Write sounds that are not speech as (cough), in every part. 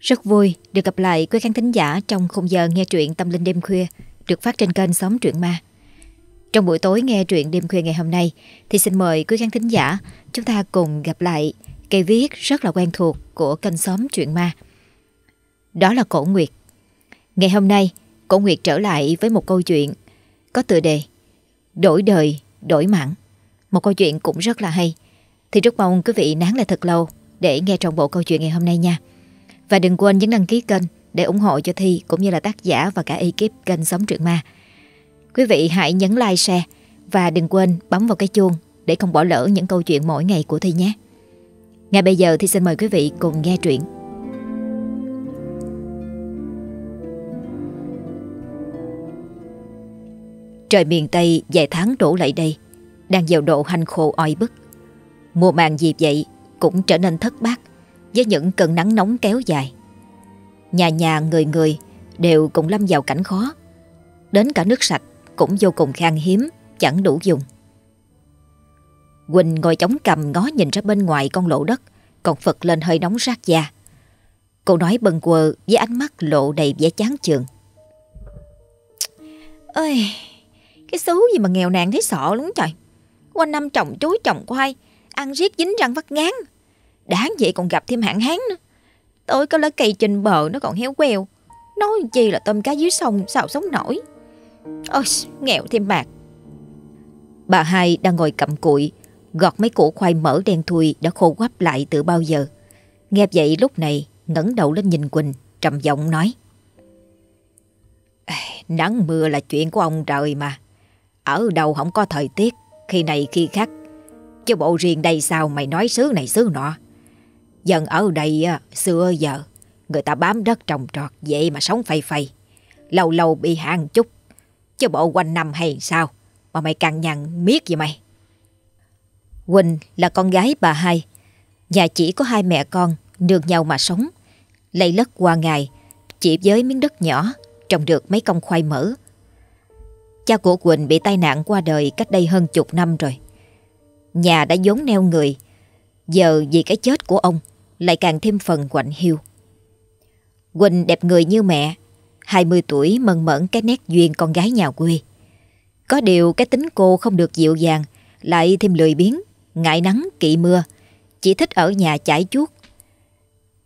Rất vui được gặp lại quý khán thính giả trong khung giờ nghe truyện Tâm Linh Đêm Khuya được phát trên kênh Xóm Truyện Ma. Trong buổi tối nghe truyện đêm khuya ngày hôm nay thì xin mời quý khán thính giả chúng ta cùng gặp lại cây viết rất là quen thuộc của kênh Xóm Truyện Ma. Đó là Cổ Nguyệt. Ngày hôm nay, Cổ Nguyệt trở lại với một câu chuyện có tựa đề Đổi đời, đổi mạng. Một câu chuyện cũng rất là hay. Thì rất mong quý vị nán lại thật lâu để nghe trọn bộ câu chuyện ngày hôm nay nha. Và đừng quên nhấn đăng ký kênh để ủng hộ cho Thi cũng như là tác giả và cả ekip kênh Sống Truyện Ma. Quý vị hãy nhấn like, share và đừng quên bấm vào cái chuông để không bỏ lỡ những câu chuyện mỗi ngày của Thi nhé. Ngay bây giờ thì xin mời quý vị cùng nghe truyện. Trời miền Tây vài tháng đổ lại đây Đang vào độ hành khô oi bức Mùa màng dịp vậy cũng trở nên thất bát với những cơn nắng nóng kéo dài. Nhà nhà người người đều cùng lâm vào cảnh khó. Đến cả nước sạch cũng vô cùng khan hiếm, Chẳng đủ dùng. Quỳnh ngồi chống cầm ngó nhìn ra bên ngoài con lỗ đất, Còn phật lên hơi nóng rát da. Cô nói bần quờ với ánh mắt lộ đầy vẻ chán chường. Ơi cái xứ gì mà nghèo nàn thấy sợ lắm trời. Quanh năm trồng chuối trồng khoai, Ăn riết dính răng vắt ngán. Đáng vậy còn gặp thêm hạn hán nữa. Tôi có lá cây trên bờ nó còn héo queo. Nói chi là tôm cá dưới sông Sao sống nổi. Ôi, nghèo thêm bạc. Bà hai đang ngồi cầm cụi, Gọt mấy củ khoai mỡ đen thui Đã khô quắp lại từ bao giờ. Nghe vậy lúc này, ngẩng đầu lên nhìn Quỳnh, Trầm giọng nói. Nắng mưa là chuyện của ông trời mà. Ở đâu không có thời tiết, Khi này khi khác. Chứ bộ riêng đây sao mày nói xứ này xứ nọ? Dân ở đây xưa giờ Người ta bám đất trồng trọt Vậy mà sống phây phây. Lâu lâu bị hạn chút Chứ bộ quanh năm hay sao Mà mày càng nhằn miết gì mày? Quỳnh là con gái bà hai. Nhà chỉ có hai mẹ con Nương nhau mà sống. Lây lất qua ngày Chỉ với miếng đất nhỏ Trồng được mấy công khoai mỡ. Cha của Quỳnh bị tai nạn qua đời cách đây hơn chục năm rồi. Nhà đã vốn neo người, giờ vì cái chết của ông lại càng thêm phần quạnh hiu. Quỳnh đẹp người như mẹ, 20 tuổi mần mẫn cái nét duyên con gái nhà quê. Có điều cái tính cô không được dịu dàng, lại thêm lười biếng, ngại nắng, kỵ mưa, chỉ thích ở nhà chải chuốt.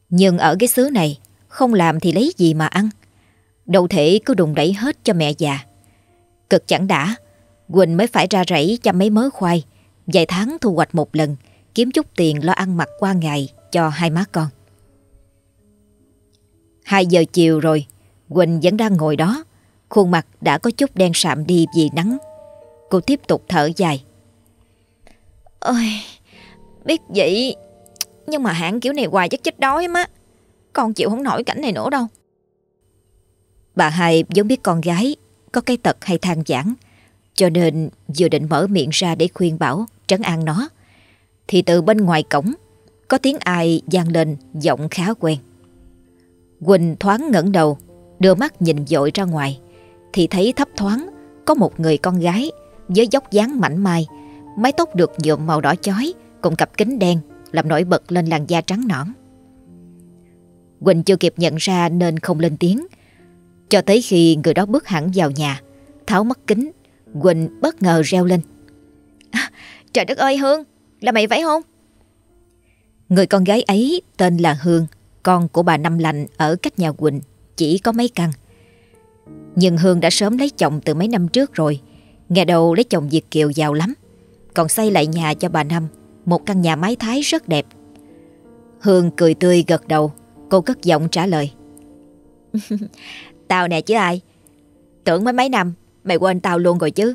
Nhưng ở cái xứ này, không làm thì lấy gì mà ăn. Đâu thể cứ đùng đẩy hết cho mẹ già. Cực chẳng đã, Quỳnh mới phải ra rẫy chăm mấy mớ khoai, vài tháng thu hoạch một lần, kiếm chút tiền lo ăn mặc qua ngày cho hai má con. Hai giờ chiều rồi, Quỳnh vẫn đang ngồi đó, khuôn mặt đã có chút đen sạm đi vì nắng. Cô tiếp tục thở dài. Ôi, biết vậy, nhưng mà hạng kiểu này hoài chắc chết đói má. Con chịu không nổi cảnh này nữa đâu. Bà hai giống biết con gái có cái tật hay than giảng, cho nên vừa định mở miệng ra để khuyên bảo, trấn an nó, thì từ bên ngoài cổng có tiếng ai vang lên giọng khá quen. Quỳnh thoáng ngẩng đầu, đưa mắt nhìn dội ra ngoài, thì thấy thấp thoáng có một người con gái với dốc dáng mảnh mai, mái tóc được nhuộm màu đỏ chói cùng cặp kính đen làm nổi bật lên làn da trắng nõn. Quỳnh chưa kịp nhận ra nên không lên tiếng, cho tới khi người đó bước hẳn vào nhà Tháo mắt kính Quỳnh bất ngờ reo lên à, Trời đất ơi Hương Là mày phải không Người con gái ấy tên là Hương, Con của bà Năm Lành ở cách nhà Quỳnh, Chỉ có mấy căn. Nhưng Hương đã sớm lấy chồng từ mấy năm trước rồi, Nghe đầu lấy chồng Việt Kiều giàu lắm, Còn xây lại nhà cho bà Năm, Một căn nhà mái thái rất đẹp. Hương cười tươi gật đầu, Cô cất giọng trả lời. (laughs) Tao nè chứ ai? Tưởng mấy mấy năm, Mày quên tao luôn rồi chứ.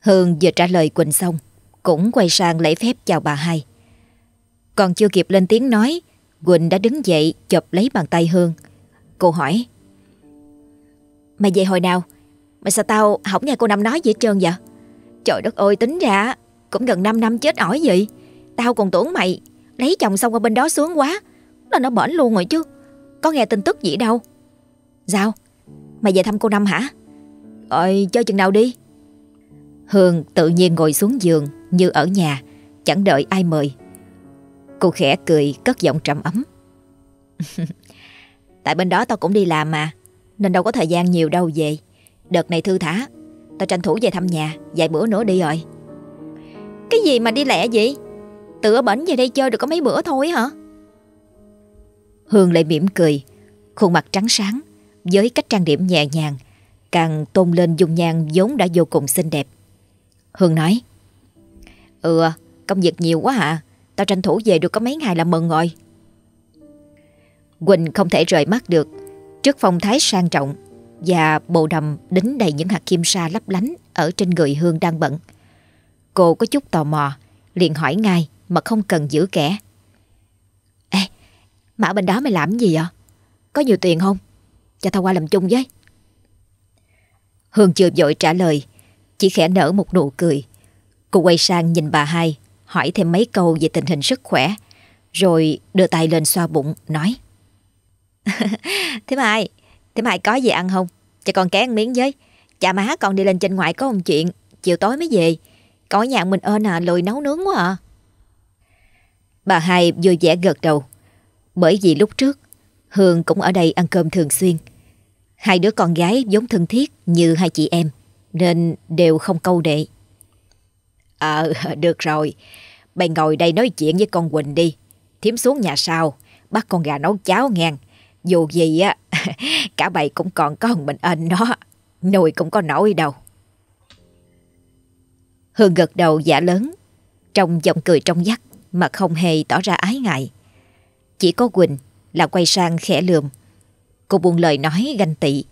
Hương vừa trả lời Quỳnh xong, Cũng quay sang lễ phép chào bà hai. Còn chưa kịp lên tiếng nói Quỳnh đã đứng dậy chụp lấy bàn tay Hương Cô hỏi Mày về hồi nào Mà sao tao không nghe cô Năm nói gì hết trơn vậy Trời đất ơi tính ra Cũng gần 5 năm chết ỏi vậy Tao còn tưởng mày Lấy chồng xong qua bên đó sướng quá Là nó bển luôn rồi chứ Có nghe tin tức gì đâu Sao? Mày về thăm cô Năm hả? Ôi chơi chừng nào đi? Hương tự nhiên ngồi xuống giường như ở nhà, chẳng đợi ai mời. Cô khẽ cười, cất giọng trầm ấm. (laughs) Tại bên đó tao cũng đi làm mà Nên đâu có thời gian nhiều đâu về. Đợt này thư thả Tao tranh thủ về thăm nhà Vài bữa nữa đi rồi. Cái gì mà đi lẹ vậy? Tự ở bển về đây chơi được có mấy bữa thôi hả? Hương lại mỉm cười Khuôn mặt trắng sáng Với cách trang điểm nhẹ nhàng Càng tôn lên dung nhan vốn đã vô cùng xinh đẹp. Hương nói Ừ công việc nhiều quá hả? Tao tranh thủ về được có mấy ngày là mừng rồi. Quỳnh không thể rời mắt được. Trước phong thái sang trọng Và bộ đầm đính đầy những hạt kim sa lấp lánh Ở trên người Hương đang bận, Cô có chút tò mò, Liền hỏi ngay mà không cần giữ kẻ. Ê, Mà ở bên đó mày làm gì vậy? Có nhiều tiền không? Cho tao qua làm chung với. Hương chưa vội trả lời, Chỉ khẽ nở một nụ cười. Cô quay sang nhìn bà hai Hỏi thêm mấy câu về tình hình sức khỏe, Rồi đưa tay lên xoa bụng, Nói. (laughs) Thế Mai Thế Mai có gì ăn không? Cho con ké ăn miếng với. Cha má, con đi lên trên ngoại có một chuyện. Chiều tối mới về. Có nhà mình ơn à lười nấu nướng quá à. Bà hai vui vẻ gật đầu. Bởi vì lúc trước, Hương cũng ở đây ăn cơm thường xuyên. Hai đứa con gái giống thân thiết như hai chị em, Nên đều không câu đệ. Ờ (laughs) được rồi. Bày ngồi đây nói chuyện với con Quỳnh đi. Thiếm xuống nhà sau. Bắt con gà nấu cháo ngang. Dù gì á, (laughs) Cả bầy cũng còn có mình anh đó. Nuôi cũng có nổi đâu. Hương gật đầu giả lớn. Trong giọng cười trong vắt, Mà không hề tỏ ra ái ngại. Chỉ có Quỳnh là quay sang khẽ lườm. Cô buông lời nói ganh tị.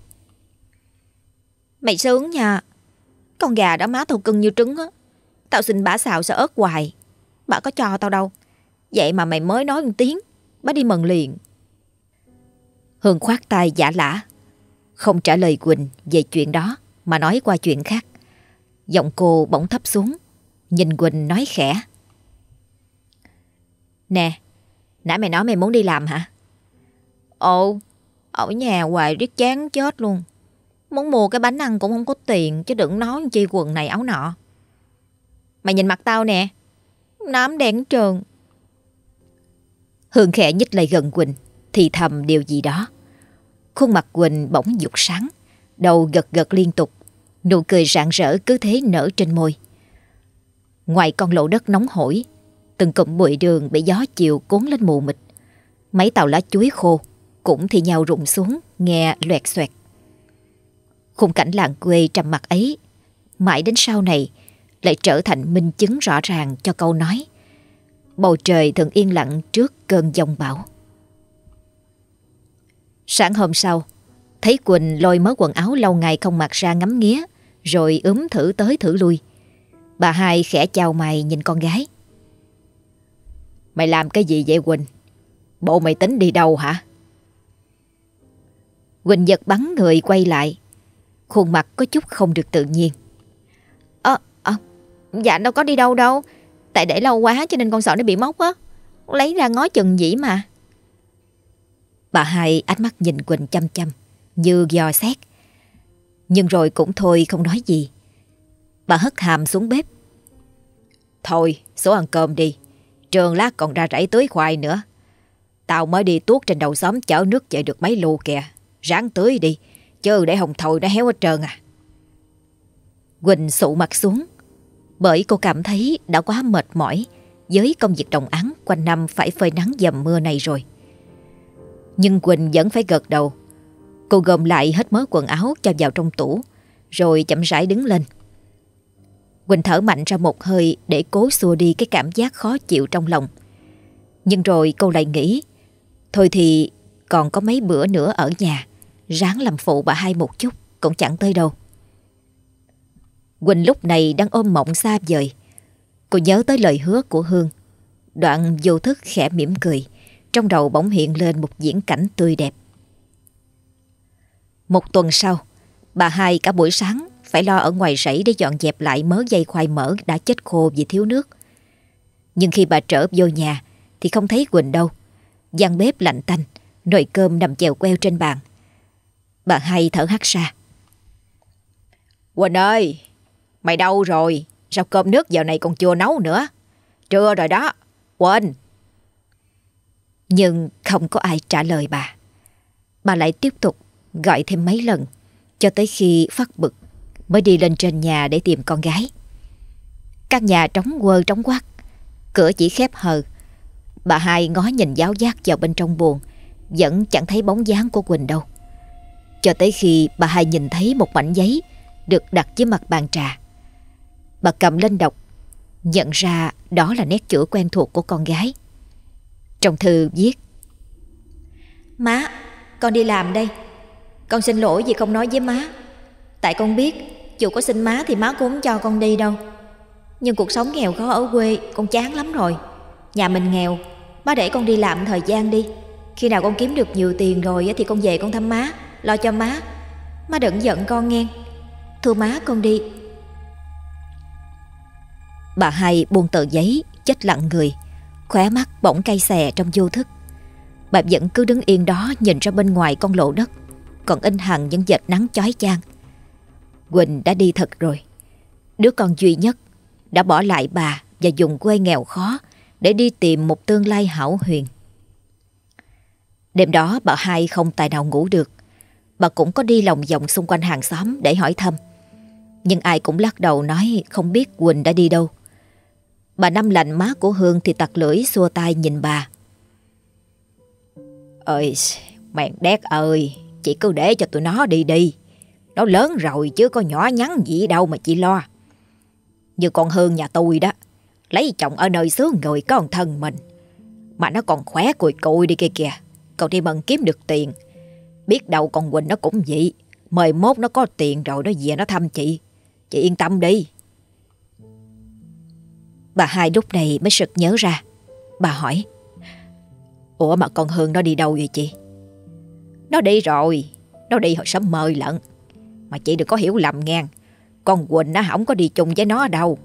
Mày sướng nha. Con gà đó má thâu cưng như trứng á. Tao xin bà xào sợ ớt hoài. Bà có cho tao đâu. Vậy mà mày mới nói một tiếng Bà đi mần liền. Hương khoát tay giả lả. Không trả lời Quỳnh về chuyện đó, Mà nói qua chuyện khác. Giọng cô bỗng thấp xuống, Nhìn Quỳnh nói khẽ. Nè, Nãy mày nói mày muốn đi làm hả? Ồ, Ở nhà hoài riết chán chết luôn. Muốn mua cái bánh ăn cũng không có tiền, Chứ đừng nói chi quần này áo nọ. Mày nhìn mặt tao nè. Nám đen trơn. Hương khẽ nhích lại gần Quỳnh, Thì thầm điều gì đó. Khuôn mặt Quỳnh bỗng dục sáng, Đầu gật gật liên tục, Nụ cười rạng rỡ cứ thế nở trên môi. Ngoài con lộ đất nóng hổi, Từng cụm bụi đường bị gió chiều cuốn lên mù mịt. Mấy tàu lá chuối khô Cũng thì nhau rụng xuống, Nghe loẹt xoẹt. Khung cảnh làng quê trầm mặt ấy, Mãi đến sau này lại trở thành minh chứng rõ ràng cho câu nói. Bầu trời thường yên lặng trước cơn giông bão. Sáng hôm sau, Thấy Quỳnh lôi mớ quần áo lâu ngày không mặc ra ngắm nghía, Rồi ướm thử tới thử lui. Bà hai khẽ chào mày nhìn con gái. Mày làm cái gì vậy Quỳnh? Bộ mày tính đi đâu hả? Quỳnh giật bắn người quay lại. Khuôn mặt có chút không được tự nhiên dạ đâu có đi đâu đâu. Tại để lâu quá cho nên con sợ nó bị móc á. Lấy ra ngó chừng dĩ mà. Bà hai ánh mắt nhìn Quỳnh chăm chăm, Như dò xét. Nhưng rồi cũng thôi không nói gì. Bà hất hàm xuống bếp. Thôi số ăn cơm đi. Trường lát còn ra rẫy tưới khoai nữa. Tao mới đi tuốt trên đầu xóm chở nước chạy được mấy lù kìa. Ráng tưới đi, Chứ để hồng thồi nó héo hết trơn à. Quỳnh sụ mặt xuống. Bởi cô cảm thấy đã quá mệt mỏi Với công việc đồng án quanh năm phải phơi nắng dầm mưa này rồi Nhưng Quỳnh vẫn phải gật đầu Cô gom lại hết mớ quần áo cho vào trong tủ Rồi chậm rãi đứng lên Quỳnh thở mạnh ra một hơi để cố xua đi cái cảm giác khó chịu trong lòng. Nhưng rồi cô lại nghĩ, thôi thì còn có mấy bữa nữa ở nhà, ráng làm phụ bà hai một chút cũng chẳng tới đâu. Quỳnh lúc này đang ôm mộng xa vời. Cô nhớ tới lời hứa của Hương. Đoạn vô thức khẽ mỉm cười, trong đầu bỗng hiện lên một diễn cảnh tươi đẹp. Một tuần sau, bà hai cả buổi sáng phải lo ở ngoài rẫy để dọn dẹp lại mớ dây khoai mỡ đã chết khô vì thiếu nước. Nhưng khi bà trở vô nhà thì không thấy Quỳnh đâu. gian bếp lạnh tanh, nồi cơm nằm chèo queo trên bàn. Bà Hai thở hắt ra. Quỳnh ơi, mày đâu rồi? Sao cơm nước giờ này còn chưa nấu nữa? Trưa rồi đó, Quỳnh. Nhưng không có ai trả lời bà. Bà lại tiếp tục gọi thêm mấy lần cho tới khi phát bực mới đi lên trên nhà để tìm con gái. Căn nhà trống quơ trống quát, cửa chỉ khép hờ. Bà hai ngó nhìn giáo giác vào bên trong buồn, vẫn chẳng thấy bóng dáng của Quỳnh đâu. Cho tới khi bà hai nhìn thấy một mảnh giấy được đặt dưới mặt bàn trà. Bà cầm lên đọc, nhận ra đó là nét chữ quen thuộc của con gái. Trong thư viết Má, con đi làm đây. Con xin lỗi vì không nói với má. Tại con biết dù có xin má thì má cũng không cho con đi đâu. Nhưng cuộc sống nghèo khó ở quê con chán lắm rồi. Nhà mình nghèo, má để con đi làm thời gian đi. Khi nào con kiếm được nhiều tiền rồi thì con về con thăm má, lo cho má. Má đừng giận con nghe. Thưa má con đi. Bà hai buông tờ giấy, chết lặng người, khóe mắt bỗng cay xè trong vô thức. Bà vẫn cứ đứng yên đó nhìn ra bên ngoài con lộ đất, còn in hằng những vệt nắng chói chang. Quỳnh đã đi thật rồi. Đứa con duy nhất đã bỏ lại bà và dùng quê nghèo khó để đi tìm một tương lai hảo huyền. Đêm đó bà hai không tài nào ngủ được. Bà cũng có đi lòng vòng xung quanh hàng xóm để hỏi thăm. Nhưng ai cũng lắc đầu nói không biết Quỳnh đã đi đâu. Bà Năm lạnh má của Hương thì tặc lưỡi xua tay nhìn bà. Ơi, mẹn đét ơi, chị cứ để cho tụi nó đi đi. Nó lớn rồi chứ có nhỏ nhắn gì đâu mà chị lo. Như con Hương nhà tôi đó, lấy chồng ở nơi xứ người có một thân mình. Mà nó còn khỏe cùi cùi đi kia kìa, còn đi mần kiếm được tiền. Biết đâu con Quỳnh nó cũng vậy, mời mốt nó có tiền rồi nó về nó thăm chị. Chị yên tâm đi. Bà hai lúc này mới sực nhớ ra. Bà hỏi. Ủa mà con Hương nó đi đâu vậy chị? Nó đi rồi, nó đi hồi sớm mời lận. Mà chị đừng có hiểu lầm ngang Con Quỳnh nó không có đi chung với nó đâu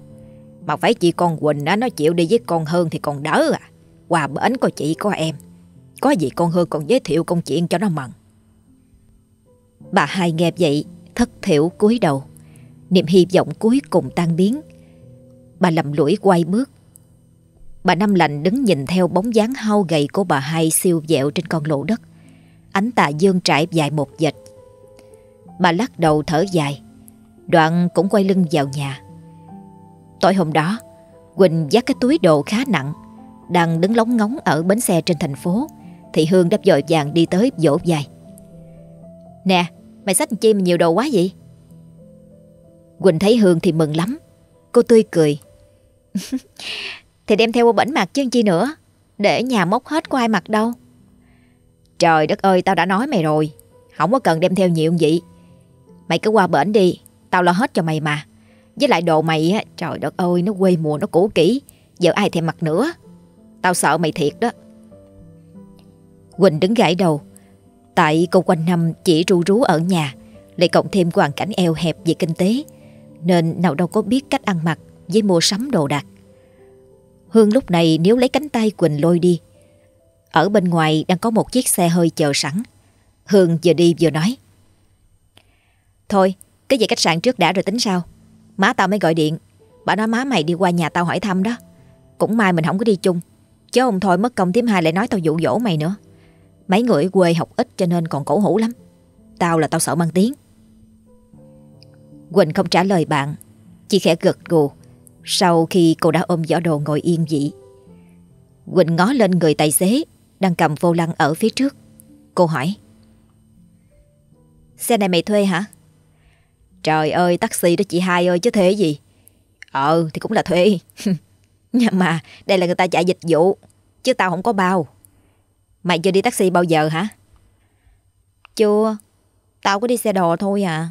Mà phải chị con Quỳnh nó, nó chịu đi với con Hương thì còn đỡ à Qua bển có chị có em Có gì con Hương còn giới thiệu công chuyện cho nó mần Bà hai nghe vậy Thất thiểu cúi đầu Niềm hy vọng cuối cùng tan biến Bà lầm lũi quay bước. Bà Năm Lành đứng nhìn theo bóng dáng hao gầy của bà hai siêu dẹo trên con lộ đất. Ánh tà dương trải dài một dệt. Bà lắc đầu thở dài. Đoạn cũng quay lưng vào nhà. Tối hôm đó, Quỳnh dắt cái túi đồ khá nặng, Đang đứng lóng ngóng ở bến xe trên thành phố, Thì Hương đáp dội vàng đi tới vỗ dài Nè, Mày xách chi mà nhiều đồ quá vậy? Quỳnh thấy Hương thì mừng lắm. Cô tươi cười. (laughs) Thì đem theo bẩn mặt chứ chi nữa, Để nhà mốc hết có ai mặc đâu. Trời đất ơi, tao đã nói mày rồi, Không có cần đem theo nhiều vậy Mày cứ qua bển đi, Tao lo hết cho mày mà. Với lại đồ mày á, Trời đất ơi, nó quê mùa, nó cũ kỹ, Giờ ai thèm mặc nữa. Tao sợ mày thiệt đó. Quỳnh đứng gãi đầu. Tại cô quanh năm chỉ ru rú ở nhà, Lại cộng thêm hoàn cảnh eo hẹp về kinh tế, Nên nào đâu có biết cách ăn mặc. Với mua sắm đồ đạc. Hương lúc này nếu lấy cánh tay Quỳnh lôi đi. Ở bên ngoài đang có một chiếc xe hơi chờ sẵn. Hương vừa đi vừa nói. Thôi, cái về khách sạn trước đã rồi tính sao? Má tao mới gọi điện. Bà nói má mày đi qua nhà tao hỏi thăm đó. Cũng may mình không có đi chung. Chứ ông thôi mất công tím hai lại nói tao dụ dỗ mày nữa. Mấy người ở quê học ít cho nên còn cổ hủ lắm. Tao là tao sợ mang tiếng. Quỳnh không trả lời bạn. Chỉ khẽ gật gù. Sau khi cô đã ôm giỏ đồ ngồi yên dị, Quỳnh ngó lên người tài xế Đang cầm vô lăng ở phía trước. Cô hỏi, Xe này mày thuê hả? Trời ơi, taxi đó chị hai ơi, chứ thế gì. Ờ thì cũng là thuê. (laughs) Nhưng mà đây là người ta chạy dịch vụ, Chứ tao không có bao. Mày chưa đi taxi bao giờ hả? Chưa, Tao có đi xe đò thôi à.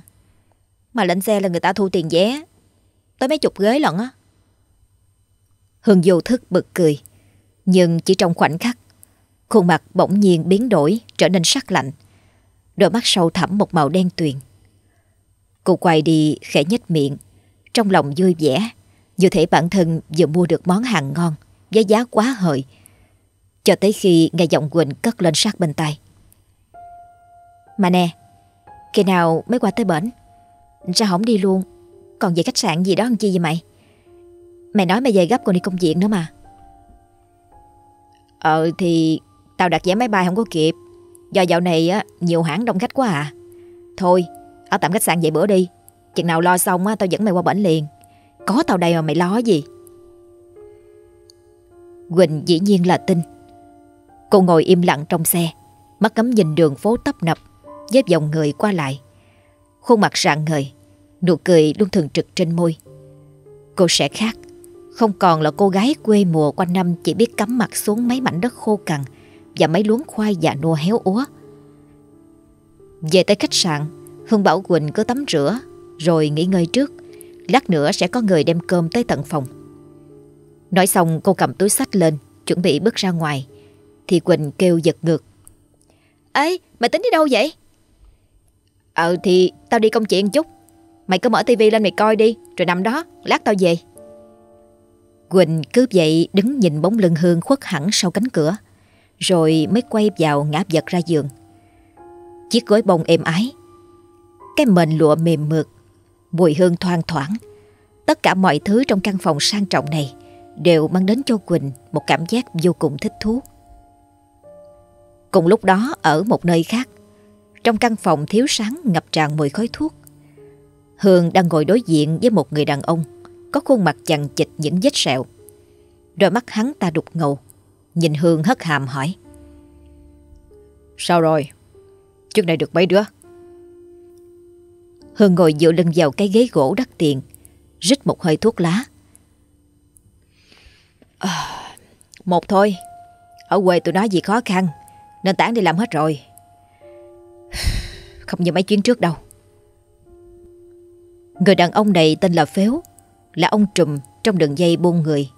Mà lên xe là người ta thu tiền vé, Tới mấy chục ghế lận á. Hương vô thức bực cười. Nhưng chỉ trong khoảnh khắc, Khuôn mặt bỗng nhiên biến đổi, Trở nên sắc lạnh. Đôi mắt sâu thẳm một màu đen tuyền. Cô quay đi khẽ nhếch miệng, Trong lòng vui vẻ, Như thể bản thân vừa mua được món hàng ngon, Với giá quá hời, Cho tới khi nghe giọng Quỳnh cất lên sát bên tay Mà nè Khi nào mới qua tới bển? Sao không đi luôn? Còn về khách sạn gì đó làm chi vậy mày? Mày nói mày về gấp còn đi công việc nữa mà. Ờ thì Tao đặt vé máy bay không có kịp. Do dạo này á, nhiều hãng đông khách quá à. Thôi, ở tạm khách sạn vậy bữa đi. Chừng nào lo xong á, tao dẫn mày qua bển liền. Có tao đây mà mày lo gì? Quỳnh dĩ nhiên là tin. Cô ngồi im lặng trong xe, Mắt ngắm nhìn đường phố tấp nập Với dòng người qua lại. Khuôn mặt rạng ngời, Nụ cười luôn thường trực trên môi. Cô sẽ khác. Không còn là cô gái quê mùa quanh năm Chỉ biết cắm mặt xuống mấy mảnh đất khô cằn Và mấy luống khoai già nua héo úa. Về tới khách sạn Hương bảo Quỳnh cứ tắm rửa, Rồi nghỉ ngơi trước. Lát nữa sẽ có người đem cơm tới tận phòng. Nói xong, cô cầm túi sách lên, Chuẩn bị bước ra ngoài. Thì Quỳnh kêu giật ngược. Ê, mày tính đi đâu vậy? Ờ thì tao đi công chuyện chút. Mày cứ mở tivi lên mày coi đi, Rồi nằm đó, lát tao về. Quỳnh cứ vậy đứng nhìn bóng lưng Hương khuất hẳn sau cánh cửa, Rồi mới quay vào ngã vật ra giường. Chiếc gối bông êm ái, Cái mền lụa mềm mượt, Mùi hương thoang thoảng. Tất cả mọi thứ trong căn phòng sang trọng này Đều mang đến cho Quỳnh Một cảm giác vô cùng thích thú. Cùng lúc đó, ở một nơi khác, Trong căn phòng thiếu sáng ngập tràn mùi khói thuốc, Hương đang ngồi đối diện với một người đàn ông. Có khuôn mặt chằng chịch những vết sẹo. Đôi mắt hắn ta đục ngầu Nhìn Hương hất hàm hỏi. Sao rồi? Trước này được mấy đứa? Hương ngồi dựa lưng vào cái ghế gỗ đắt tiền Rít một hơi thuốc lá. À, Một thôi Ở quê tôi nói gì khó khăn Nên tán đi làm hết rồi. (sighs) Không như mấy chuyến trước đâu. Người đàn ông này tên là Phếu là ông trùm trong đường dây buôn người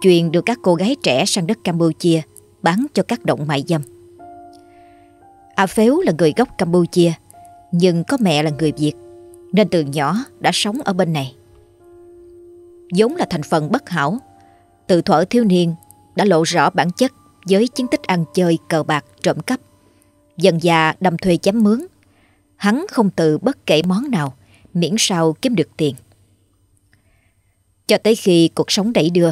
Chuyên đưa các cô gái trẻ sang đất Campuchia Bán cho các động mại dâm A Phếu là người gốc Campuchia Nhưng có mẹ là người Việt Nên từ nhỏ đã sống ở bên này vốn là thành phần bất hảo từ thuở thiếu niên đã lộ rõ bản chất với chiến tích ăn chơi, cờ bạc, trộm cắp. Dần già đâm thuê chém mướn. Hắn không từ bất kể món nào, miễn sao kiếm được tiền. Cho tới khi cuộc sống đẩy đưa,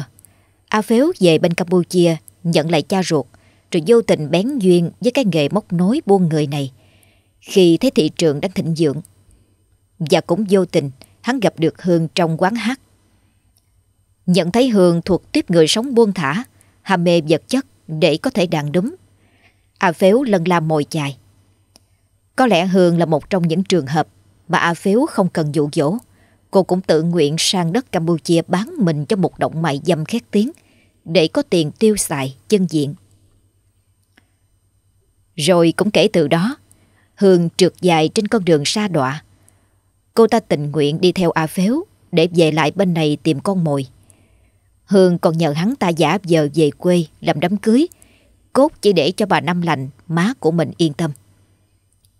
A Phếu về bên Campuchia nhận lại cha ruột, rồi vô tình bén duyên với cái nghề móc nối buôn người này. Khi thấy thị trường đang thịnh vượng, và cũng vô tình hắn gặp được Hương trong quán hát. Nhận thấy Hương thuộc tiếp người sống buông thả, ham mê vật chất để có thể đàn đúng. A Phếu lần la mồi chài. Có lẽ Hương là một trong những trường hợp mà A Phếu không cần dụ dỗ. Cô cũng tự nguyện sang đất Campuchia bán mình cho một động mại dâm khét tiếng để có tiền tiêu xài chân diện. Rồi cũng kể từ đó, Hương trượt dài trên con đường xa đọa. Cô ta tình nguyện đi theo A Phếu để về lại bên này tìm con mồi. Hương còn nhờ hắn ta giả vờ về quê làm đám cưới, cốt chỉ để cho bà Năm lành, má của mình yên tâm.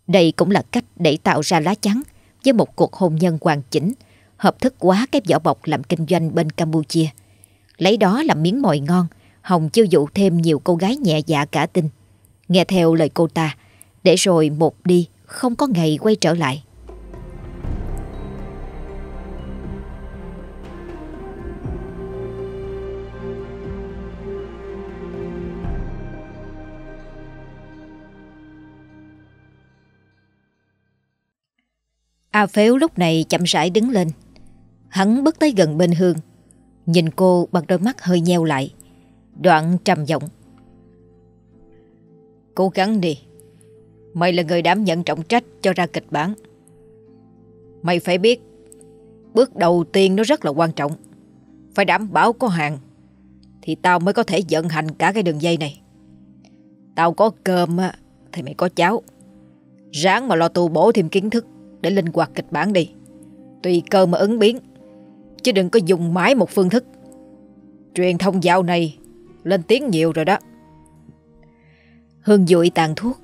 Đây cũng là cách để tạo ra lá chắn với một cuộc hôn nhân hoàn chỉnh, hợp thức quá cái vỏ bọc làm kinh doanh bên Campuchia. Lấy đó làm miếng mồi ngon, Hồng chiêu dụ thêm nhiều cô gái nhẹ dạ cả tin. Nghe theo lời cô ta, để rồi một đi, không có ngày quay trở lại. A Phếu lúc này chậm rãi đứng lên. Hắn bước tới gần bên Hương, nhìn cô bằng đôi mắt hơi nheo lại. Đoạn trầm giọng. Cố gắng đi. Mày là người đảm nhận trọng trách cho ra kịch bản. Mày phải biết, bước đầu tiên nó rất là quan trọng. Phải đảm bảo có hàng, thì tao mới có thể vận hành cả cái đường dây này. Tao có cơm thì mày có cháo. Ráng mà lo tu bổ thêm kiến thức để linh hoạt kịch bản đi. Tùy cơ mà ứng biến, chứ đừng có dùng mãi một phương thức. Truyền thông dạo này lên tiếng nhiều rồi đó. Hương dụi tàn thuốc,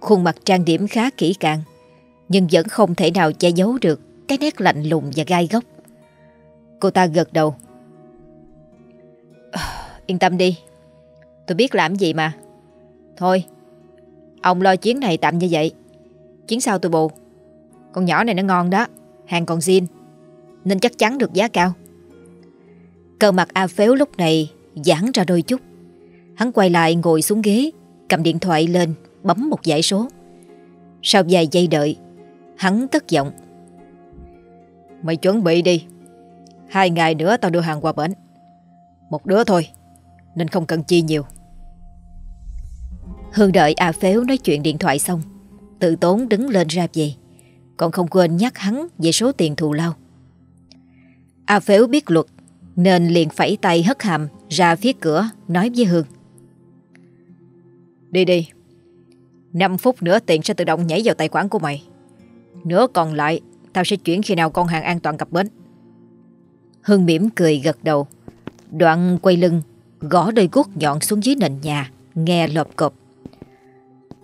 khuôn mặt trang điểm khá kỹ càng, nhưng vẫn không thể nào che giấu được cái nét lạnh lùng và gai góc. Cô ta gật đầu. Ờ, yên tâm đi, tôi biết làm gì mà. Thôi, ông lo chuyến này tạm như vậy. Chuyến sau tôi bù. Con nhỏ này nó ngon đó Hàng còn zin nên chắc chắn được giá cao Cơ mặt A Phếu lúc này giãn ra đôi chút Hắn quay lại ngồi xuống ghế cầm điện thoại lên bấm một dãy số. Sau vài giây đợi, hắn cất giọng. Mày chuẩn bị đi. Hai ngày nữa tao đưa hàng qua bến. Một đứa thôi, nên không cần chi nhiều. Hương đợi A Phếu nói chuyện điện thoại xong, tự tốn đứng lên ra về, còn không quên nhắc hắn về số tiền thù lao. A Phếu biết luật, nên liền phẩy tay hất hàm ra phía cửa nói với Hương. Đi đi, 5 phút nữa tiền sẽ tự động nhảy vào tài khoản của mày. Nữa còn lại, tao sẽ chuyển khi nào con hàng an toàn cập bến. Hương mỉm cười gật đầu, đoạn quay lưng, gõ đôi guốc nhọn xuống dưới nền nhà, nghe lộp cộp.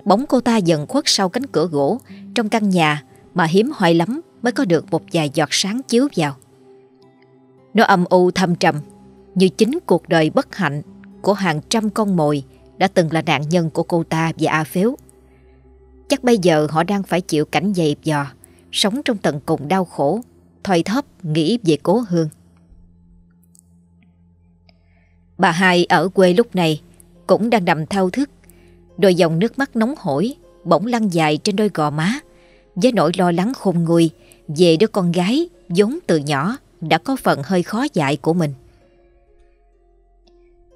Bóng cô ta dần khuất sau cánh cửa gỗ trong căn nhà mà hiếm hoài lắm mới có được một vài giọt sáng chiếu vào. Nó âm u thâm trầm như chính cuộc đời bất hạnh của hàng trăm con mồi đã từng là nạn nhân của cô ta và A Phếu. Chắc bây giờ họ đang phải chịu cảnh dày dò, sống trong tận cùng đau khổ, thoi thóp nghĩ về cố hương. Bà hai ở quê lúc này cũng đang nằm thao thức, đôi dòng nước mắt nóng hổi bỗng lăn dài trên đôi gò má, với nỗi lo lắng khôn nguôi về đứa con gái vốn từ nhỏ đã có phần hơi khó dạy của mình.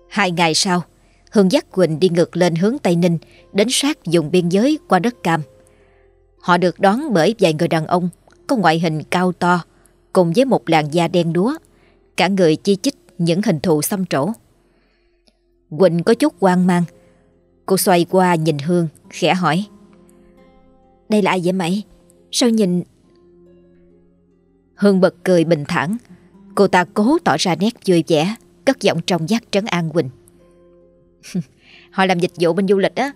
Hai ngày sau, Hương dắt Quỳnh đi ngược lên hướng Tây Ninh đến sát vùng biên giới qua đất Cam. Họ được đón bởi vài người đàn ông có ngoại hình cao to cùng với một làn da đen đúa, cả người chi chích những hình thù xăm trổ. Quỳnh có chút hoang mang, cô xoay qua nhìn Hương, khẽ hỏi. Đây là ai vậy mày? Sao nhìn... Hương bật cười bình thản, cô ta cố tỏ ra nét vui vẻ, cất giọng trong giác trấn an Quỳnh. (laughs) Họ làm dịch vụ bên du lịch á.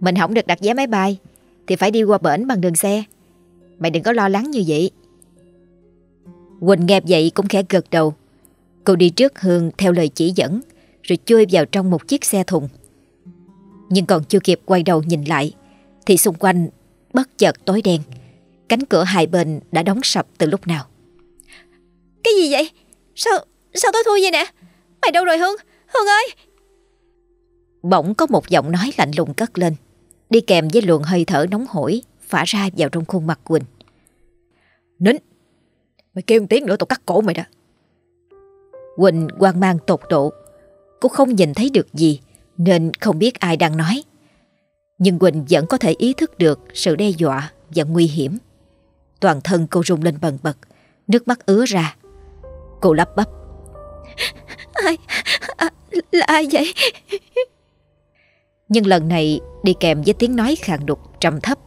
Mình không được đặt vé máy bay Thì phải đi qua bển bằng đường xe. Mày đừng có lo lắng như vậy. Quỳnh nghe vậy cũng khẽ gật đầu. Cô đi trước Hương theo lời chỉ dẫn Rồi chui vào trong một chiếc xe thùng. Nhưng còn chưa kịp quay đầu nhìn lại Thì xung quanh bất chợt tối đen. Cánh cửa hai bên đã đóng sập từ lúc nào. Cái gì vậy? Sao sao tôi thua vậy nè? Mày đâu rồi Hương? Hương ơi! Bỗng có một giọng nói lạnh lùng cất lên. Đi kèm với luồng hơi thở nóng hổi Phả ra vào trong khuôn mặt Quỳnh. Nín! Mày kêu một tiếng nữa tao cắt cổ mày đó. Quỳnh hoang mang tột độ. Cô không nhìn thấy được gì Nên không biết ai đang nói. Nhưng Quỳnh vẫn có thể ý thức được Sự đe dọa và nguy hiểm. Toàn thân cô rung lên bần bật Nước mắt ứa ra Cô lắp bắp. Ai? À, Là ai vậy? Nhưng lần này đi kèm với tiếng nói khàn đục trầm thấp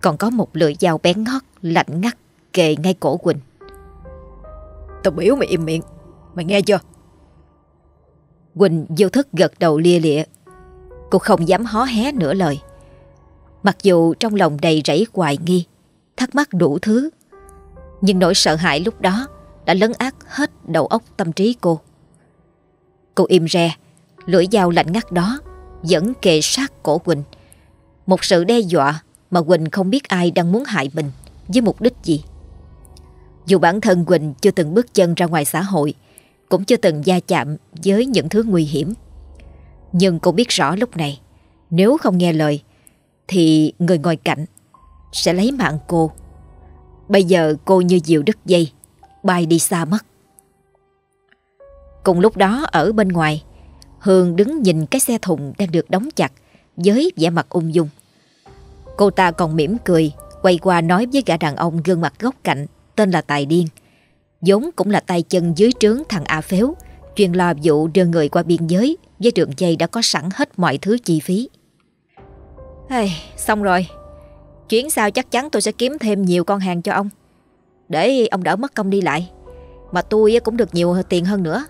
Còn có một lưỡi dao bén ngót Lạnh ngắt kề ngay cổ Quỳnh. Tao biểu mày im miệng Mày nghe chưa? Quỳnh vô thức gật đầu lia lịa. Cô không dám hó hé nửa lời. Mặc dù trong lòng đầy rẫy hoài nghi Thắc mắc đủ thứ Nhưng nỗi sợ hãi lúc đó đã lấn át hết đầu óc tâm trí cô Cô im re Lưỡi dao lạnh ngắt đó vẫn kề sát cổ Quỳnh. Một sự đe dọa mà Quỳnh không biết ai đang muốn hại mình với mục đích gì. Dù bản thân Quỳnh chưa từng bước chân ra ngoài xã hội, cũng chưa từng gia chạm với những thứ nguy hiểm. Nhưng cô biết rõ lúc này, nếu không nghe lời, thì người ngồi cạnh sẽ lấy mạng cô. Bây giờ cô như diều đứt dây, bay đi xa mất. Cùng lúc đó ở bên ngoài, Hương đứng nhìn cái xe thùng đang được đóng chặt với vẻ mặt ung dung. Cô ta còn mỉm cười, quay qua nói với gã đàn ông gương mặt góc cạnh tên là Tài Điên. vốn cũng là tay chân dưới trướng thằng A Phếu, chuyên lo vụ đưa người qua biên giới với đường dây đã có sẵn hết mọi thứ chi phí. Hey, xong rồi, chuyến sau chắc chắn tôi sẽ kiếm thêm nhiều con hàng cho ông. Để ông đỡ mất công đi lại. Mà tôi cũng được nhiều tiền hơn nữa.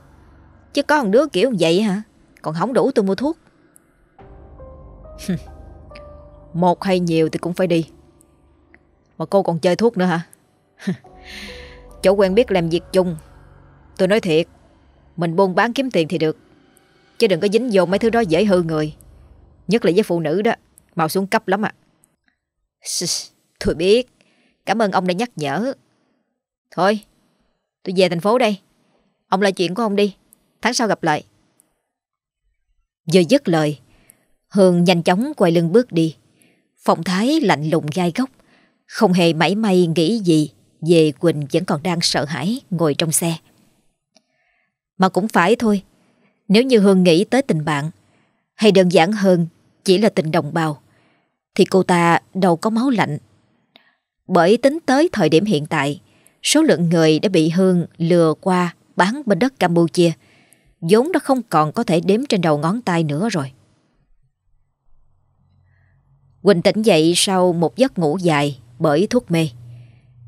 Chứ có một đứa kiểu vậy hả? Còn không đủ tôi mua thuốc. (laughs) Một hay nhiều thì cũng phải đi. Mà cô còn chơi thuốc nữa hả? (laughs) Chỗ quen biết làm việc chung. Tôi nói thiệt, Mình buôn bán kiếm tiền thì được. Chứ đừng có dính vô mấy thứ đó dễ hư người. Nhất là với phụ nữ đó. Màu xuống cấp lắm à Tôi biết. Cảm ơn ông đã nhắc nhở. Thôi Tôi về thành phố đây Ông lại chuyện của ông đi Tháng sau gặp lại Vừa dứt lời Hương nhanh chóng quay lưng bước đi. Phong thái lạnh lùng gai góc. Không hề mảy may nghĩ gì về Quỳnh vẫn còn đang sợ hãi ngồi trong xe. Mà cũng phải thôi. Nếu như Hương nghĩ tới tình bạn, hay đơn giản hơn chỉ là tình đồng bào, thì cô ta đâu có máu lạnh. Bởi tính tới thời điểm hiện tại, số lượng người đã bị Hương lừa qua bán bên đất Campuchia vốn đã không còn có thể đếm trên đầu ngón tay nữa rồi. Quỳnh tỉnh dậy sau một giấc ngủ dài bởi thuốc mê.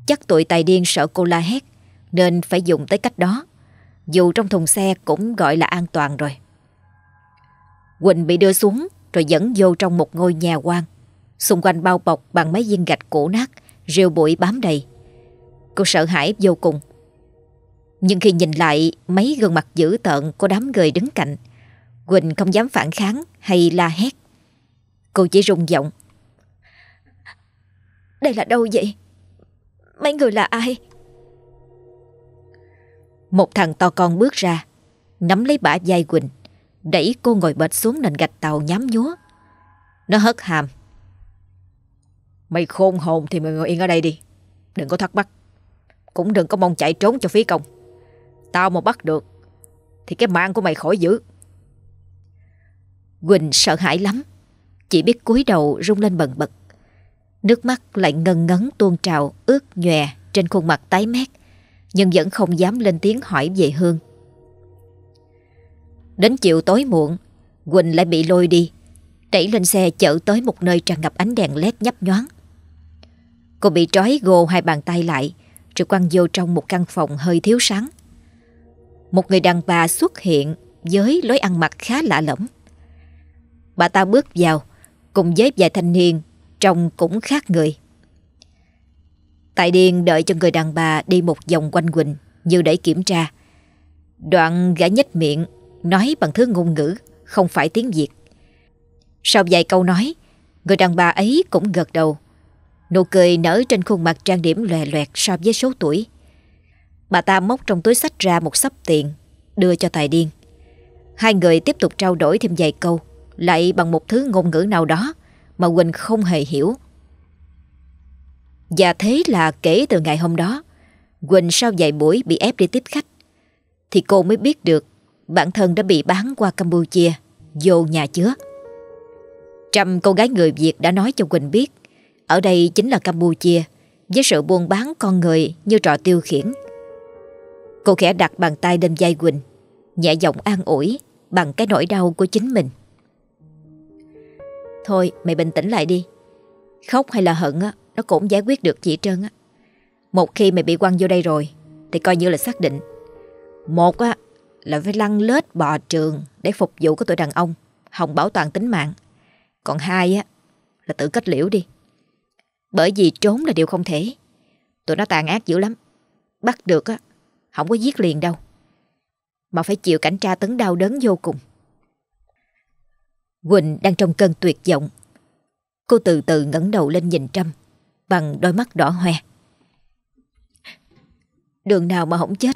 Chắc tụi tài điên sợ cô la hét nên phải dùng tới cách đó. Dù trong thùng xe cũng gọi là an toàn rồi. Quỳnh bị đưa xuống rồi dẫn vô trong một ngôi nhà quan. Xung quanh bao bọc bằng mấy viên gạch cổ nát, rêu bụi bám đầy. Cô sợ hãi vô cùng. Nhưng khi nhìn lại mấy gương mặt dữ tợn của đám người đứng cạnh, Quỳnh không dám phản kháng hay la hét. Cô chỉ rung giọng. Đây là đâu vậy? Mấy người là ai? Một thằng to con bước ra, nắm lấy bả vai Quỳnh, đẩy cô ngồi bệt xuống nền gạch tàu nhám nhúa. Nó hất hàm. Mày khôn hồn thì mày ngồi yên ở đây đi. Đừng có thắc mắc. Cũng đừng có mong chạy trốn cho phí công. Tao mà bắt được thì cái mạng của mày khỏi giữ. Quỳnh sợ hãi lắm. Chỉ biết cúi đầu rung lên bần bật. Nước mắt lại ngần ngấn tuôn trào ướt nhòe trên khuôn mặt tái mét nhưng vẫn không dám lên tiếng hỏi về Hương. Đến chiều tối muộn, Quỳnh lại bị lôi đi, đẩy lên xe chở tới một nơi tràn ngập ánh đèn led nhấp nhoáng. Cô bị trói gô hai bàn tay lại, rồi quăng vô trong một căn phòng hơi thiếu sáng. Một người đàn bà xuất hiện với lối ăn mặc khá lạ lẫm. Bà ta bước vào, cùng với vài thanh niên, trông cũng khác người. Tại Điền đợi cho người đàn bà đi một vòng quanh Quỳnh như để kiểm tra. Đoạn gã nhếch miệng, nói bằng thứ ngôn ngữ, không phải tiếng Việt. Sau vài câu nói, người đàn bà ấy cũng gật đầu. Nụ cười nở trên khuôn mặt trang điểm lòe loẹt so với số tuổi. Bà ta móc trong túi sách ra một sắp tiền, đưa cho Tài Điên. Hai người tiếp tục trao đổi thêm vài câu, lại bằng một thứ ngôn ngữ nào đó mà Quỳnh không hề hiểu. Và thế là kể từ ngày hôm đó, Quỳnh sau vài buổi bị ép đi tiếp khách, thì cô mới biết được bản thân đã bị bán qua Campuchia, vô nhà chứa. Trâm cô gái người Việt đã nói cho Quỳnh biết, ở đây chính là Campuchia, với sự buôn bán con người như trò tiêu khiển. Cô khẽ đặt bàn tay lên vai Quỳnh, nhẹ giọng an ủi bằng cái nỗi đau của chính mình. Thôi mày bình tĩnh lại đi. Khóc hay là hận á Nó cũng giải quyết được gì trơn á. Một khi mày bị quăng vô đây rồi Thì coi như là xác định. Một á là phải lăn lết bò trường Để phục vụ của tụi đàn ông hòng bảo toàn tính mạng. Còn hai á là tự kết liễu đi. Bởi vì trốn là điều không thể Tụi nó tàn ác dữ lắm Bắt được á Không có giết liền đâu Mà phải chịu cảnh tra tấn đau đớn vô cùng Quỳnh đang trong cơn tuyệt vọng. Cô từ từ ngẩng đầu lên nhìn Trâm bằng đôi mắt đỏ hoe. Đường nào mà không chết,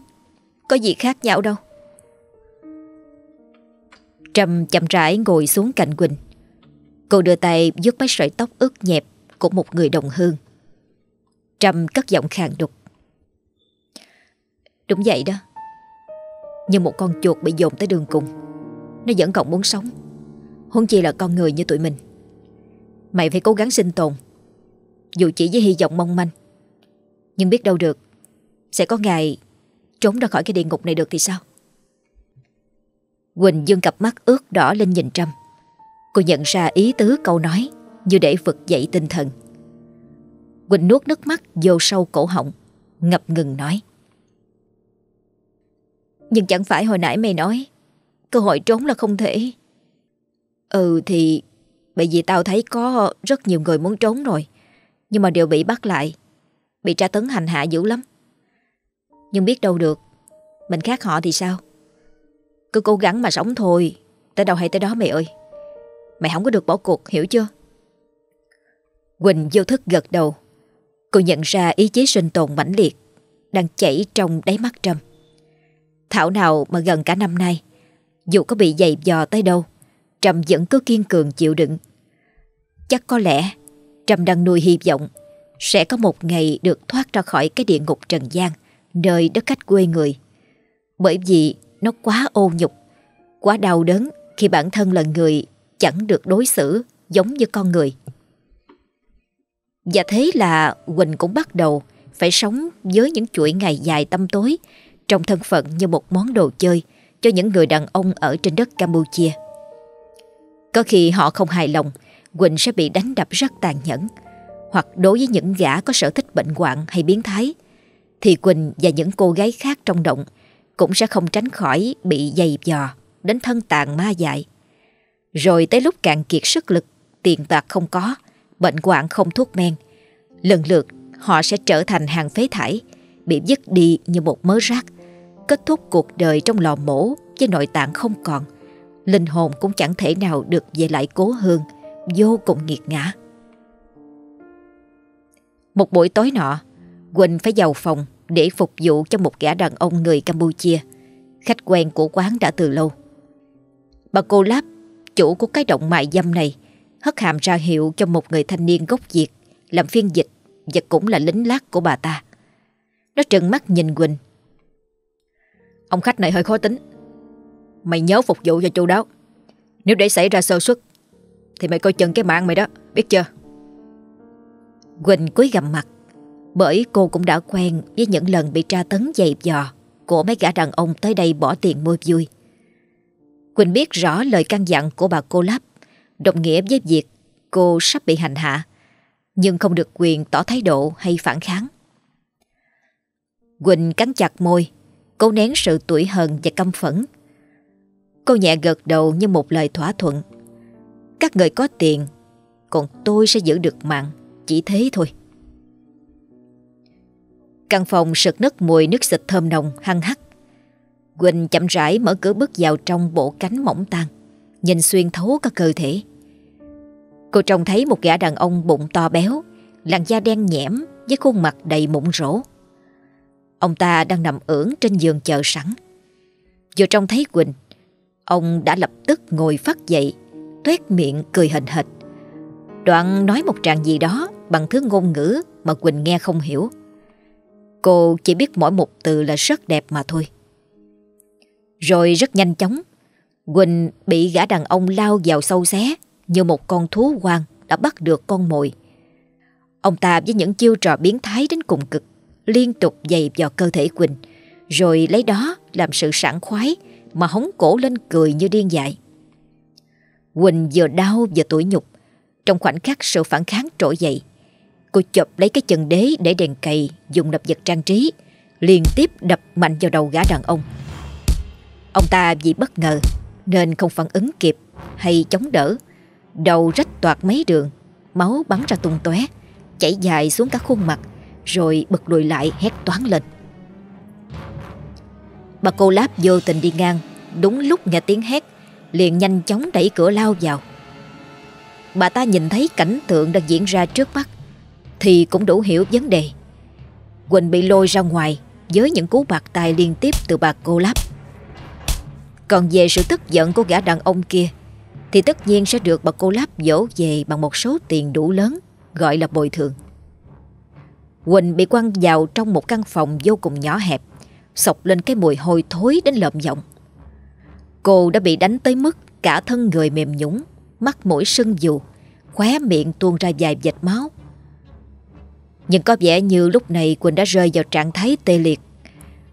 có gì khác nhau đâu. Trâm chậm rãi ngồi xuống cạnh Quỳnh. Cô đưa tay vuốt mấy sợi tóc ướt nhẹp của một người đồng hương. Trâm cất giọng khàn đục. Đúng vậy đó. Như một con chuột bị dồn tới đường cùng. Nó vẫn còn muốn sống. Huống chi là con người như tụi mình Mày phải cố gắng sinh tồn Dù chỉ với hy vọng mong manh Nhưng biết đâu được, Sẽ có ngày trốn ra khỏi cái địa ngục này được thì sao Quỳnh dương cặp mắt ướt đỏ lên nhìn Trâm Cô nhận ra ý tứ câu nói như để vực dậy tinh thần. Quỳnh nuốt nước mắt vô sâu cổ họng, Ngập ngừng nói. Nhưng chẳng phải hồi nãy mày nói, Cơ hội trốn là không thể. Ừ thì, bởi vì tao thấy có rất nhiều người muốn trốn rồi, Nhưng mà đều bị bắt lại, Bị tra tấn hành hạ dữ lắm. Nhưng biết đâu được, Mình khác họ thì sao? Cứ cố gắng mà sống thôi, Tới đâu hay tới đó mày ơi. Mày không có được bỏ cuộc, hiểu chưa? Quỳnh vô thức gật đầu Cô nhận ra ý chí sinh tồn mãnh liệt Đang chảy trong đáy mắt Trâm Thảo nào mà gần cả năm nay Dù có bị dày dò tới đâu Trầm vẫn cứ kiên cường chịu đựng. Chắc có lẽ Trầm đang nuôi hy vọng sẽ có một ngày được thoát ra khỏi cái địa ngục trần gian, nơi đất cách quê người. Bởi vì nó quá ô nhục, quá đau đớn khi bản thân là người chẳng được đối xử giống như con người. Và thế là Quỳnh cũng bắt đầu phải sống với những chuỗi ngày dài tăm tối trong thân phận như một món đồ chơi cho những người đàn ông ở trên đất Campuchia. Có khi họ không hài lòng, Quỳnh sẽ bị đánh đập rất tàn nhẫn, hoặc đối với những gã có sở thích bệnh hoạn hay biến thái, thì Quỳnh và những cô gái khác trong động cũng sẽ không tránh khỏi bị dày dò đến thân tàn ma dại. Rồi tới lúc cạn kiệt sức lực, tiền bạc không có, bệnh hoạn không thuốc men, lần lượt họ sẽ trở thành hàng phế thải, bị dứt đi như một mớ rác, kết thúc cuộc đời trong lò mổ với nội tạng không còn. Linh hồn cũng chẳng thể nào được về lại cố hương, vô cùng nghiệt ngã. Một buổi tối nọ, Quỳnh phải vào phòng để phục vụ cho một gã đàn ông người Campuchia, khách quen của quán đã từ lâu. Bà cô Láp, chủ của cái động mại dâm này, hất hàm ra hiệu cho một người thanh niên gốc Việt làm phiên dịch và cũng là lính lát của bà ta. Nó trừng mắt nhìn Quỳnh. Ông khách này hơi khó tính. Mày nhớ phục vụ cho chu đáo. Nếu để xảy ra sơ suất thì mày coi chừng cái mạng mày đó, biết chưa? Quỳnh cúi gầm mặt bởi cô cũng đã quen với những lần bị tra tấn dày dò của mấy gã đàn ông tới đây bỏ tiền mua vui. Quỳnh biết rõ lời căn dặn của bà cô Láp đồng nghĩa với việc cô sắp bị hành hạ nhưng không được quyền tỏ thái độ hay phản kháng. Quỳnh cắn chặt môi, cố nén sự tuổi hờn và căm phẫn. Cô nhẹ gật đầu như một lời thỏa thuận. Các người có tiền, còn tôi sẽ giữ được mạng, chỉ thế thôi. Căn phòng sực nức mùi nước xịt thơm nồng hăng hắc. Quỳnh chậm rãi mở cửa bước vào trong bộ cánh mỏng tan, nhìn xuyên thấu cả cơ thể. Cô trông thấy một gã đàn ông bụng to béo, làn da đen nhẽm với khuôn mặt đầy mụn rỗ. Ông ta đang nằm ưỡn trên giường chờ sẵn. Vừa trông thấy Quỳnh, ông đã lập tức ngồi phát dậy, tuét miệng cười hình hệt. Đoạn nói một tràng gì đó bằng thứ ngôn ngữ mà Quỳnh nghe không hiểu. Cô chỉ biết mỗi một từ là rất đẹp mà thôi. Rồi rất nhanh chóng, Quỳnh bị gã đàn ông lao vào sâu xé như một con thú hoang đã bắt được con mồi. Ông ta với những chiêu trò biến thái đến cùng cực, liên tục dày vào cơ thể Quỳnh, rồi lấy đó làm sự sảng khoái mà hống cổ lên cười như điên dại. Quỳnh vừa đau vừa tủi nhục, trong khoảnh khắc sự phản kháng trỗi dậy. Cô chụp lấy cái chân đế để đèn cày dùng đập vật trang trí, liên tiếp đập mạnh vào đầu gã đàn ông. Ông ta vì bất ngờ nên không phản ứng kịp hay chống đỡ Đầu rách toạc mấy đường, Máu bắn ra tung tóe, Chảy dài xuống cả khuôn mặt, Rồi bật lùi lại hét toán lên. Bà cô láp vô tình đi ngang, Đúng lúc nghe tiếng hét, Liền nhanh chóng đẩy cửa lao vào. Bà ta nhìn thấy cảnh tượng đang diễn ra trước mắt, Thì cũng đủ hiểu vấn đề. Quỳnh bị lôi ra ngoài Với những cú bạc tay liên tiếp từ bà cô láp. Còn về sự tức giận của gã đàn ông kia thì tất nhiên sẽ được bà cô Láp dỗ về bằng một số tiền đủ lớn, gọi là bồi thường. Quỳnh bị quăng vào trong một căn phòng vô cùng nhỏ hẹp, sọc lên cái mùi hôi thối đến lợm giọng. Cô đã bị đánh tới mức cả thân người mềm nhũng, mắt mũi sưng dù, khóe miệng tuôn ra vài vệt máu. Nhưng có vẻ như lúc này Quỳnh đã rơi vào trạng thái tê liệt.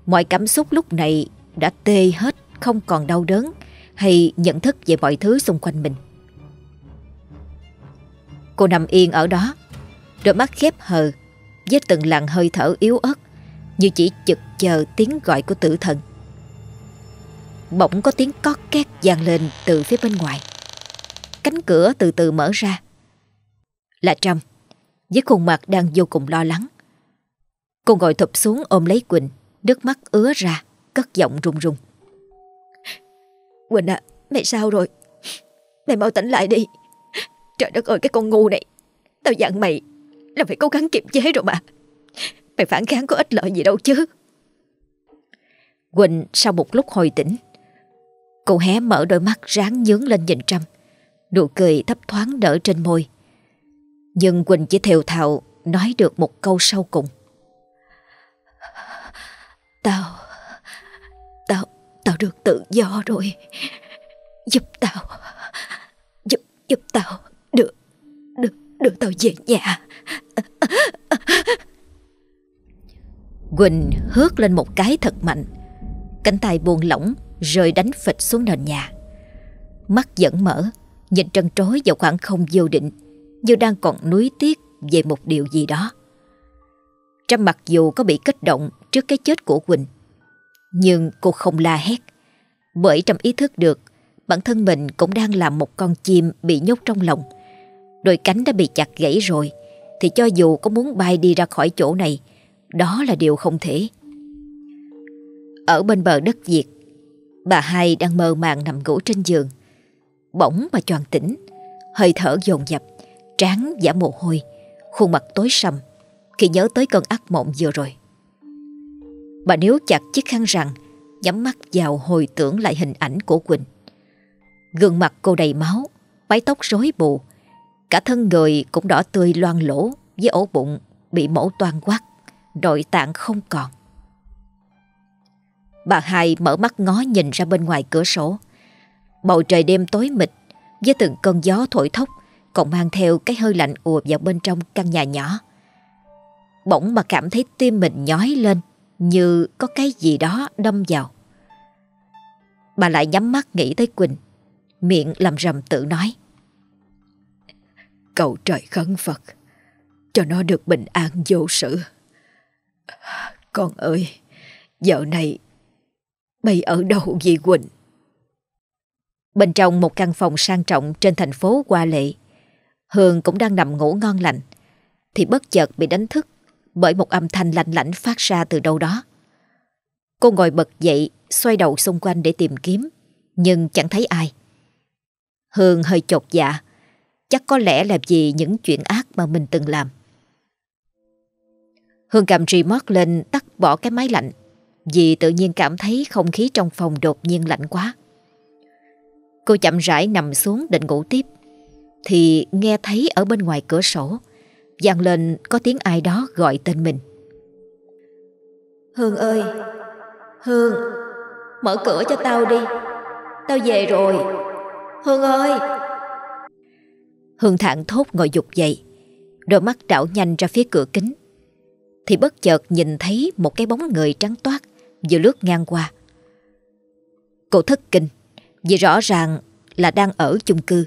Mọi cảm xúc lúc này đã tê hết, không còn đau đớn, hay nhận thức về mọi thứ xung quanh mình. Cô nằm yên ở đó, đôi mắt khép hờ với từng làn hơi thở yếu ớt như chỉ chực chờ tiếng gọi của tử thần. Bỗng có tiếng cót két vang lên từ phía bên ngoài. Cánh cửa từ từ mở ra. Là Trâm, với khuôn mặt đang vô cùng lo lắng. Cô ngồi thụp xuống ôm lấy Quỳnh, nước mắt ứa ra, cất giọng run run. Quỳnh à Mày sao rồi? Mày mau tỉnh lại đi. Trời đất ơi, cái con ngu này. Tao dặn mày là phải cố gắng kiềm chế rồi mà. Mày phản kháng có ích lợi gì đâu chứ. Quỳnh sau một lúc hồi tỉnh, Cô hé mở đôi mắt ráng nhướng lên nhìn Trâm. Nụ cười thấp thoáng nở trên môi. Nhưng Quỳnh chỉ thều thào Nói được một câu sau cùng. Tao Tao được tự do rồi. Giúp tao. Giúp giúp tao Được Được Được tao về nhà. Quỳnh hớt lên một cái thật mạnh. Cánh tay buông lỏng rồi đánh phịch xuống nền nhà. Mắt vẫn mở, Nhìn trân trối vào khoảng không vô định, Như đang còn nuối tiếc Về một điều gì đó. Trâm mặc dù có bị kích động Trước cái chết của Quỳnh nhưng cô không la hét. Bởi trong ý thức được, Bản thân mình cũng đang là một con chim Bị nhốt trong lòng. Đôi cánh đã bị chặt gãy rồi, Thì cho dù có muốn bay đi ra khỏi chỗ này, Đó là điều không thể. Ở bên bờ đất Việt, Bà hai đang mơ màng nằm ngủ trên giường. Bỗng mà choàng tỉnh, Hơi thở dồn dập, Trán giả mồ hôi, Khuôn mặt tối sầm, Khi nhớ tới cơn ác mộng vừa rồi. Bà níu chặt chiếc khăn rằng Nhắm mắt vào hồi tưởng lại hình ảnh của Quỳnh. Gương mặt cô đầy máu, Mái tóc rối bù. Cả thân người cũng đỏ tươi loang lỗ Với ổ bụng bị mổ toan quát Nội tạng không còn. Bà hai mở mắt ngó nhìn ra bên ngoài cửa sổ. Bầu trời đêm tối mịt, Với từng cơn gió thổi thốc, Còn mang theo cái hơi lạnh ùa vào bên trong căn nhà nhỏ. Bỗng bà cảm thấy tim mình nhói lên. Như có cái gì đó đâm vào. Bà lại nhắm mắt nghĩ tới Quỳnh, Miệng làm rầm tự nói. Cầu trời khấn Phật, Cho nó được bình an vô sự. Con ơi vợ này bay ở đâu vậy Quỳnh? Bên trong một căn phòng sang trọng trên thành phố Hoa Lệ Hương cũng đang nằm ngủ ngon lành, Thì bất chợt bị đánh thức bởi một âm thanh lạnh lạnh phát ra từ đâu đó. Cô ngồi bật dậy, Xoay đầu xung quanh để tìm kiếm, Nhưng chẳng thấy ai. Hương hơi chột dạ Chắc có lẽ là vì những chuyện ác mà mình từng làm. Hương cầm remote lên, tắt bỏ cái máy lạnh, Vì tự nhiên cảm thấy không khí trong phòng đột nhiên lạnh quá. Cô chậm rãi nằm xuống định ngủ tiếp, Thì nghe thấy ở bên ngoài cửa sổ vang lên có tiếng ai đó gọi tên mình. Hương ơi Hương Mở cửa cho tao đi. Tao về rồi. Hương ơi. Hương thẳng thốt ngồi dục dậy Đôi mắt đảo nhanh ra phía cửa kính. Thì bất chợt nhìn thấy một cái bóng người trắng toát Vừa lướt ngang qua. Cô thất kinh Vì rõ ràng là đang ở chung cư.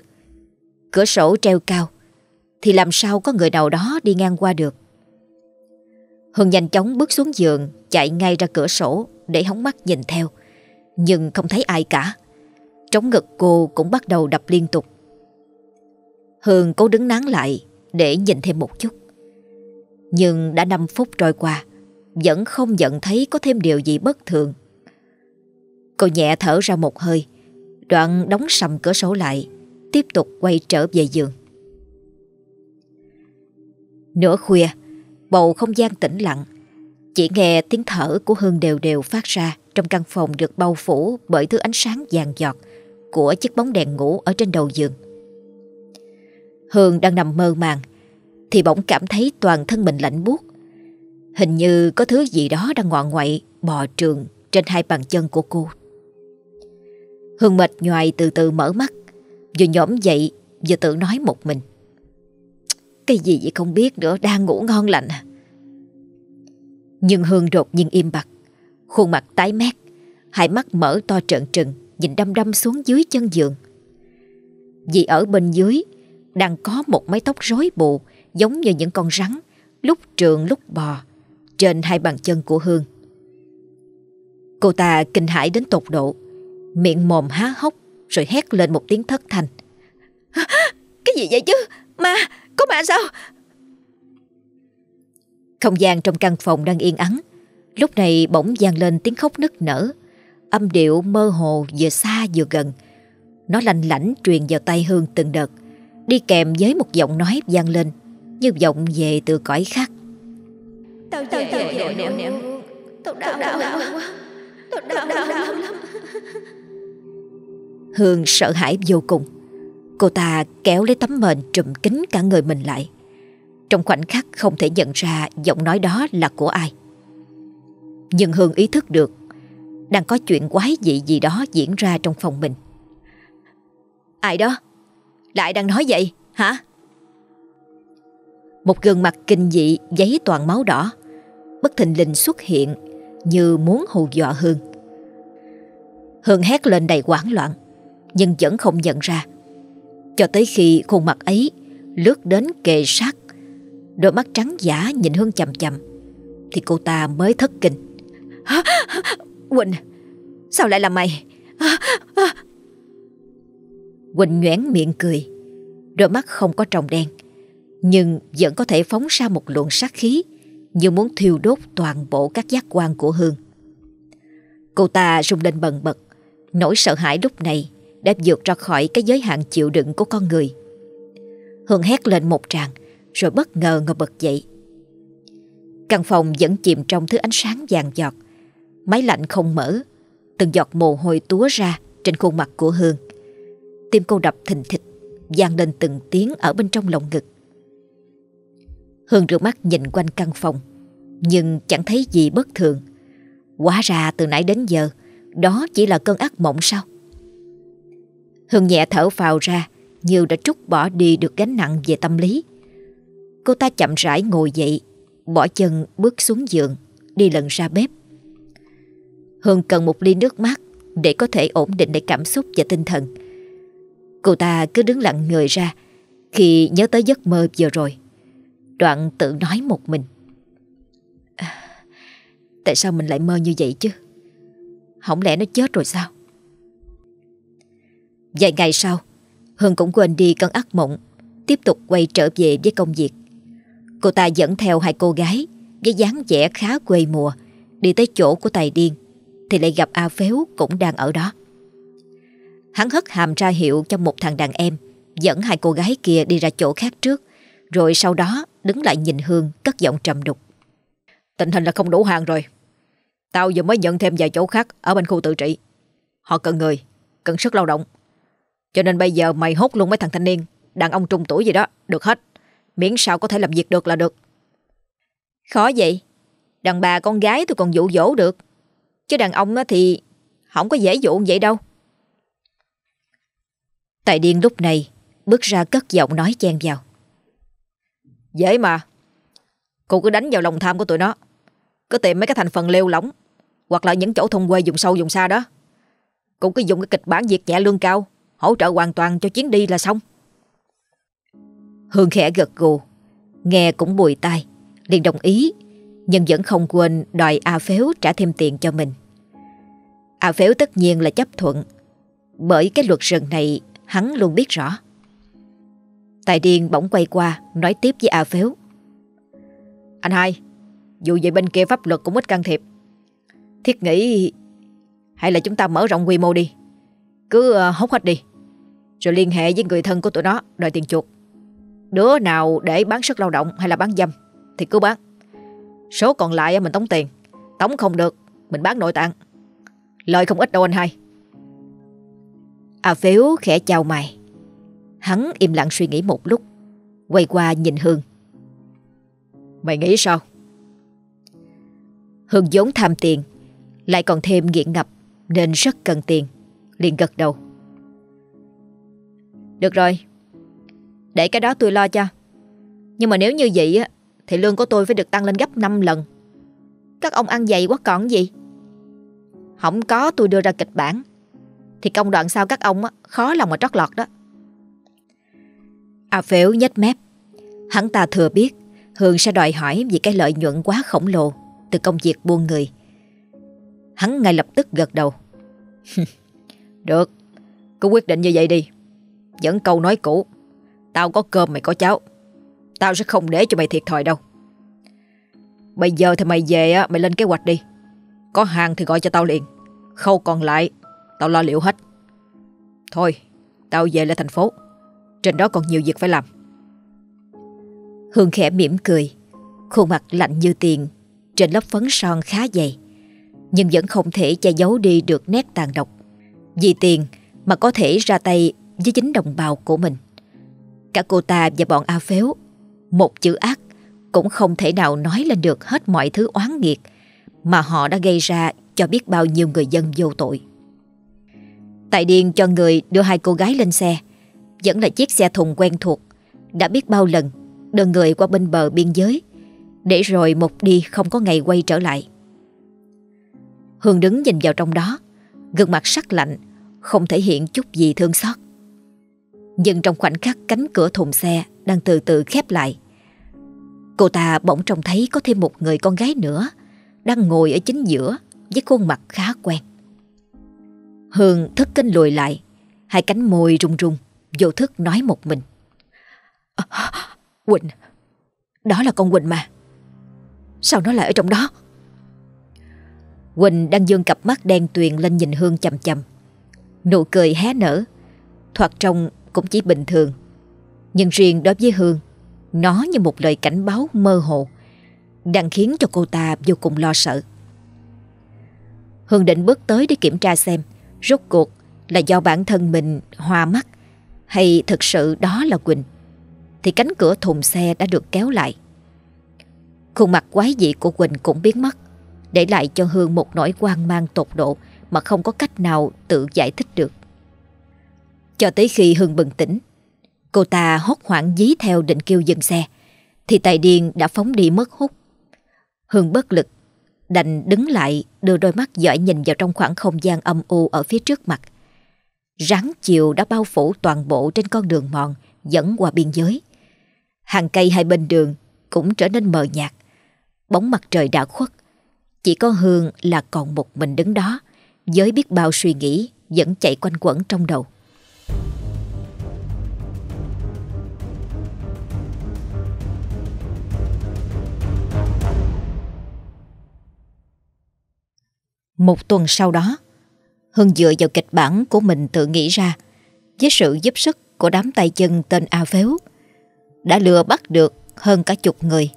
Cửa sổ treo cao thì làm sao có người nào đó đi ngang qua được. Hương nhanh chóng bước xuống giường, Chạy ngay ra cửa sổ Để hóng mắt nhìn theo, Nhưng không thấy ai cả. Trống ngực cô cũng bắt đầu đập liên tục. Hương cố đứng nán lại Để nhìn thêm một chút. Nhưng đã 5 phút trôi qua, Vẫn không nhận thấy có thêm điều gì bất thường. Cô nhẹ thở ra một hơi, Đoạn đóng sầm cửa sổ lại, Tiếp tục quay trở về giường. Nửa khuya, Bầu không gian tĩnh lặng. Chỉ nghe tiếng thở của Hương đều đều phát ra Trong căn phòng được bao phủ Bởi thứ ánh sáng vàng giọt Của chiếc bóng đèn ngủ ở trên đầu giường. Hương đang nằm mơ màng Thì bỗng cảm thấy toàn thân mình lạnh buốt. Hình như có thứ gì đó đang ngoạn ngoại Bò trường trên hai bàn chân của cô. Hương mệt nhoài từ từ mở mắt, Vừa nhổm dậy Vừa tự nói một mình. Cái gì vậy không biết nữa, Đang ngủ ngon lành. À Nhưng Hương đột nhiên im bặt, Khuôn mặt tái mét, Hai mắt mở to trợn trừng, Nhìn đăm đăm xuống dưới chân giường. Vì ở bên dưới Đang có một mái tóc rối bù, Giống như những con rắn, Lúc trường lúc bò, Trên hai bàn chân của Hương. Cô ta kinh hãi đến tột độ, Miệng mồm há hốc, Rồi hét lên một tiếng thất thanh. (laughs) Cái gì vậy chứ? Ma có ma sao? Không gian trong căn phòng đang yên ắng. Lúc này bỗng vang lên tiếng khóc nức nở. Âm điệu mơ hồ vừa xa vừa gần. Nó lanh lảnh truyền vào tay Hương từng đợt. Đi kèm với một giọng nói vang lên Như giọng về từ cõi khác. Tao tao tao về nẻo nẻo Tao đau đau quá Tao đau đau lắm Hương sợ hãi vô cùng Cô ta kéo lấy tấm mền trùm kín cả người mình lại. Trong khoảnh khắc không thể nhận ra giọng nói đó là của ai. Nhưng Hương ý thức được, đang có chuyện quái dị gì đó diễn ra trong phòng mình. Ai đó? Lại đang nói vậy, hả? Một gương mặt kinh dị, giấy toàn máu đỏ Bất thình lình xuất hiện Như muốn hù dọa Hương Hương hét lên đầy hoảng loạn, Nhưng vẫn không nhận ra cho tới khi khuôn mặt ấy Lướt đến kề sát Đôi mắt trắng giả nhìn Hương chầm chầm Thì cô ta mới thất kinh. Quỳnh Sao lại là mày? Quỳnh nhoẻn miệng cười Đôi mắt không có tròng đen Nhưng vẫn có thể phóng ra một luồng sát khí Như muốn thiêu đốt toàn bộ các giác quan của Hương. Cô ta rung lên bần bật Nỗi sợ hãi lúc này đã vượt ra khỏi cái giới hạn chịu đựng của con người Hương hét lên một tràng Rồi bất ngờ ngồi bật dậy Căn phòng vẫn chìm trong thứ ánh sáng vàng giọt Máy lạnh không mở Từng giọt mồ hôi túa ra Trên khuôn mặt của Hương Tim cô đập thình thịch vang lên từng tiếng ở bên trong lồng ngực. Hương rửa mắt nhìn quanh căn phòng, nhưng chẳng thấy gì bất thường. Quá ra từ nãy đến giờ, đó chỉ là cơn ác mộng sao? Hương nhẹ thở phào ra, như đã trút bỏ đi được gánh nặng về tâm lý. Cô ta chậm rãi ngồi dậy, bỏ chân bước xuống giường, đi lần ra bếp. Hương cần một ly nước mát để có thể ổn định lại cảm xúc và tinh thần. Cô ta cứ đứng lặng người ra khi nhớ tới giấc mơ vừa rồi. Đoạn tự nói một mình. À, tại sao mình lại mơ như vậy chứ? Không lẽ nó chết rồi sao? Vài ngày sau, Hương cũng quên đi cơn ác mộng, tiếp tục quay trở về với công việc. Cô ta dẫn theo hai cô gái với dáng vẻ khá quê mùa, đi tới chỗ của Tài Điên, thì lại gặp A Phếu cũng đang ở đó. Hắn hất hàm ra hiệu cho một thằng đàn em Dẫn hai cô gái kia đi ra chỗ khác trước Rồi sau đó đứng lại nhìn Hương Cất giọng trầm đục Tình hình là không đủ hàng rồi Tao vừa mới nhận thêm vài chỗ khác Ở bên khu tự trị Họ cần người, cần sức lao động cho nên bây giờ mày hốt luôn mấy thằng thanh niên. Đàn ông trung tuổi gì đó, được hết. Miễn sao có thể làm việc được là được. Khó vậy. Đàn bà con gái tôi còn dụ dỗ được. Chứ đàn ông thì Không có dễ dụ vậy đâu. Tài điên lúc này bước ra cất giọng nói chen vào. Dễ mà. Cô cứ đánh vào lòng tham của tụi nó. Cứ tìm mấy cái thành phần lêu lỏng. Hoặc là những chỗ thôn quê dùng sâu dùng xa đó. Cô cứ dùng cái kịch bản việc nhẹ lương cao hỗ trợ hoàn toàn cho chuyến đi là xong. Hương khẽ gật gù nghe cũng bùi tai liền đồng ý nhưng vẫn không quên đòi A Phếu trả thêm tiền cho mình. A Phếu tất nhiên là chấp thuận bởi cái luật rừng này hắn luôn biết rõ. Tài Điên bỗng quay qua nói tiếp với A Phếu. Anh hai, dù vậy bên kia pháp luật cũng ít can thiệp. Thiết nghĩ hay là chúng ta mở rộng quy mô đi. Cứ ờ, hốt hết đi. Rồi liên hệ với người thân của tụi nó đòi tiền chuộc. Đứa nào để bán sức lao động hay là bán dâm thì cứ bán. Số còn lại mình tống tiền. Tống không được, mình bán nội tạng. Lời không ít đâu anh hai. à phiếu khẽ chào mày. Hắn im lặng suy nghĩ một lúc, quay qua nhìn Hương. Mày nghĩ sao? Hương vốn tham tiền, lại còn thêm nghiện ngập nên rất cần tiền, liền gật đầu. Được rồi, để cái đó tôi lo cho. Nhưng mà nếu như vậy á, thì lương của tôi phải được tăng lên gấp 5 lần. Các ông ăn dày quá còn gì? Không có tôi đưa ra kịch bản. Thì công đoạn sau các ông khó lòng mà trót lọt đó. A Phếu nhếch mép. Hắn ta thừa biết Hương sẽ đòi hỏi vì cái lợi nhuận quá khổng lồ Từ công việc buôn người. Hắn ngay lập tức gật đầu. (laughs) Được Cứ quyết định như vậy đi. Vẫn câu nói cũ. Tao có cơm mày có cháo. Tao sẽ không để cho mày thiệt thòi đâu. Bây giờ thì mày về á, Mày lên kế hoạch đi. Có hàng thì gọi cho tao liền. Khâu còn lại, Tao lo liệu hết. Thôi, Tao về lại thành phố. Trên đó còn nhiều việc phải làm. Hương khẽ mỉm cười, Khuôn mặt lạnh như tiền, Trên lớp phấn son khá dày, Nhưng vẫn không thể che giấu đi được nét tàn độc. Vì tiền mà có thể ra tay với chính đồng bào của mình. Cả cô ta và bọn A Phếu, một chữ ác cũng không thể nào nói lên được hết mọi thứ oán nghiệt mà họ đã gây ra cho biết bao nhiêu người dân vô tội. Tại Điền cho người đưa hai cô gái lên xe, vẫn là chiếc xe thùng quen thuộc, đã biết bao lần đưa người qua bên bờ biên giới, để rồi một đi không có ngày quay trở lại. Hương đứng nhìn vào trong đó, gương mặt sắc lạnh, không thể hiện chút gì thương xót. Nhưng trong khoảnh khắc cánh cửa thùng xe đang từ từ khép lại, cô ta bỗng trông thấy có thêm một người con gái nữa đang ngồi ở chính giữa với khuôn mặt khá quen. Hương thức kinh lùi lại, hai cánh môi rung rung, vô thức nói một mình. À, Quỳnh, đó là con Quỳnh mà. Sao nó lại ở trong đó? Quỳnh đang dương cặp mắt đen tuyền lên nhìn Hương chầm chầm. Nụ cười hé nở, thoạt trông cũng chỉ bình thường. Nhưng riêng đối với Hương, nó như một lời cảnh báo mơ hồ, đang khiến cho cô ta vô cùng lo sợ. Hương định bước tới để kiểm tra xem rốt cuộc là do bản thân mình hoa mắt hay thực sự đó là Quỳnh thì cánh cửa thùng xe đã được kéo lại. Khuôn mặt quái dị của Quỳnh cũng biến mất để lại cho Hương một nỗi quan mang tột độ mà không có cách nào tự giải thích được. Cho tới khi Hương bừng tỉnh, cô ta hốt hoảng dí theo định kêu dừng xe, thì tài điên đã phóng đi mất hút. Hương bất lực, đành đứng lại đưa đôi mắt dõi nhìn vào trong khoảng không gian âm u ở phía trước mặt. Rắn chiều đã bao phủ toàn bộ trên con đường mòn dẫn qua biên giới. Hàng cây hai bên đường cũng trở nên mờ nhạt. Bóng mặt trời đã khuất. Chỉ có Hương là còn một mình đứng đó với biết bao suy nghĩ vẫn chạy quanh quẩn trong đầu. Một tuần sau đó, Hương dựa vào kịch bản của mình tự nghĩ ra với sự giúp sức của đám tay chân tên A Phếu đã lừa bắt được hơn cả chục người.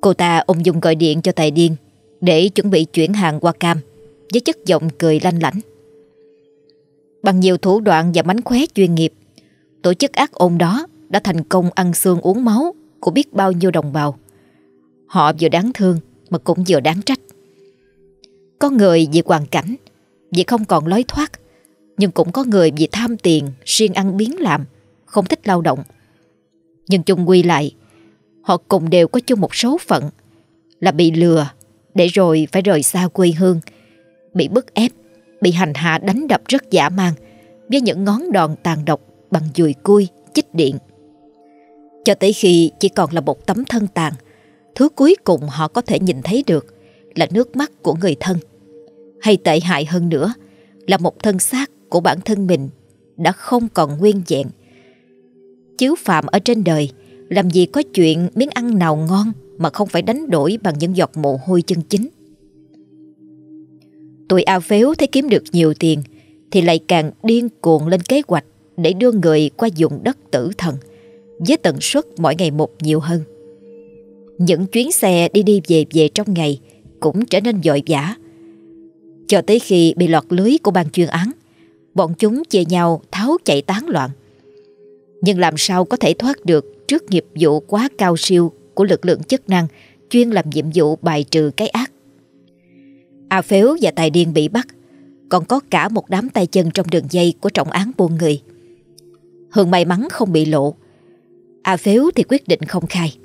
Cô ta ung dung gọi điện cho Tài Điên để chuẩn bị chuyển hàng qua cam với chất giọng cười lanh lảnh. Bằng nhiều thủ đoạn và mánh khóe chuyên nghiệp, tổ chức ác ôn đó đã thành công ăn xương uống máu của biết bao nhiêu đồng bào. Họ vừa đáng thương mà cũng vừa đáng trách. Có người vì hoàn cảnh, vì không còn lối thoát, nhưng cũng có người vì tham tiền, riêng ăn biến làm, không thích lao động. Nhưng chung quy lại, họ cùng đều có chung một số phận là bị lừa, để rồi phải rời xa quê hương, bị bức ép, bị hành hạ đánh đập rất dã man với những ngón đòn tàn độc bằng dùi cui, chích điện. Cho tới khi chỉ còn là một tấm thân tàn, thứ cuối cùng họ có thể nhìn thấy được là nước mắt của người thân. Hay tệ hại hơn nữa, là một thân xác của bản thân mình đã không còn nguyên vẹn. Chiếu phạm ở trên đời, làm gì có chuyện miếng ăn nào ngon mà không phải đánh đổi bằng những giọt mồ hôi chân chính. Tụi ao phếu thấy kiếm được nhiều tiền thì lại càng điên cuồng lên kế hoạch để đưa người qua vùng đất tử thần, với tần suất mỗi ngày một nhiều hơn. Những chuyến xe đi đi về về trong ngày cũng trở nên dội vã. Cho tới khi bị lọt lưới của ban chuyên án, bọn chúng chia nhau tháo chạy tán loạn. Nhưng làm sao có thể thoát được trước nghiệp vụ quá cao siêu của lực lượng chức năng chuyên làm nhiệm vụ bài trừ cái ác. A Phếu và Tài Điên bị bắt, còn có cả một đám tay chân trong đường dây của trọng án buôn người. hường may mắn không bị lộ. A Phếu thì quyết định không khai.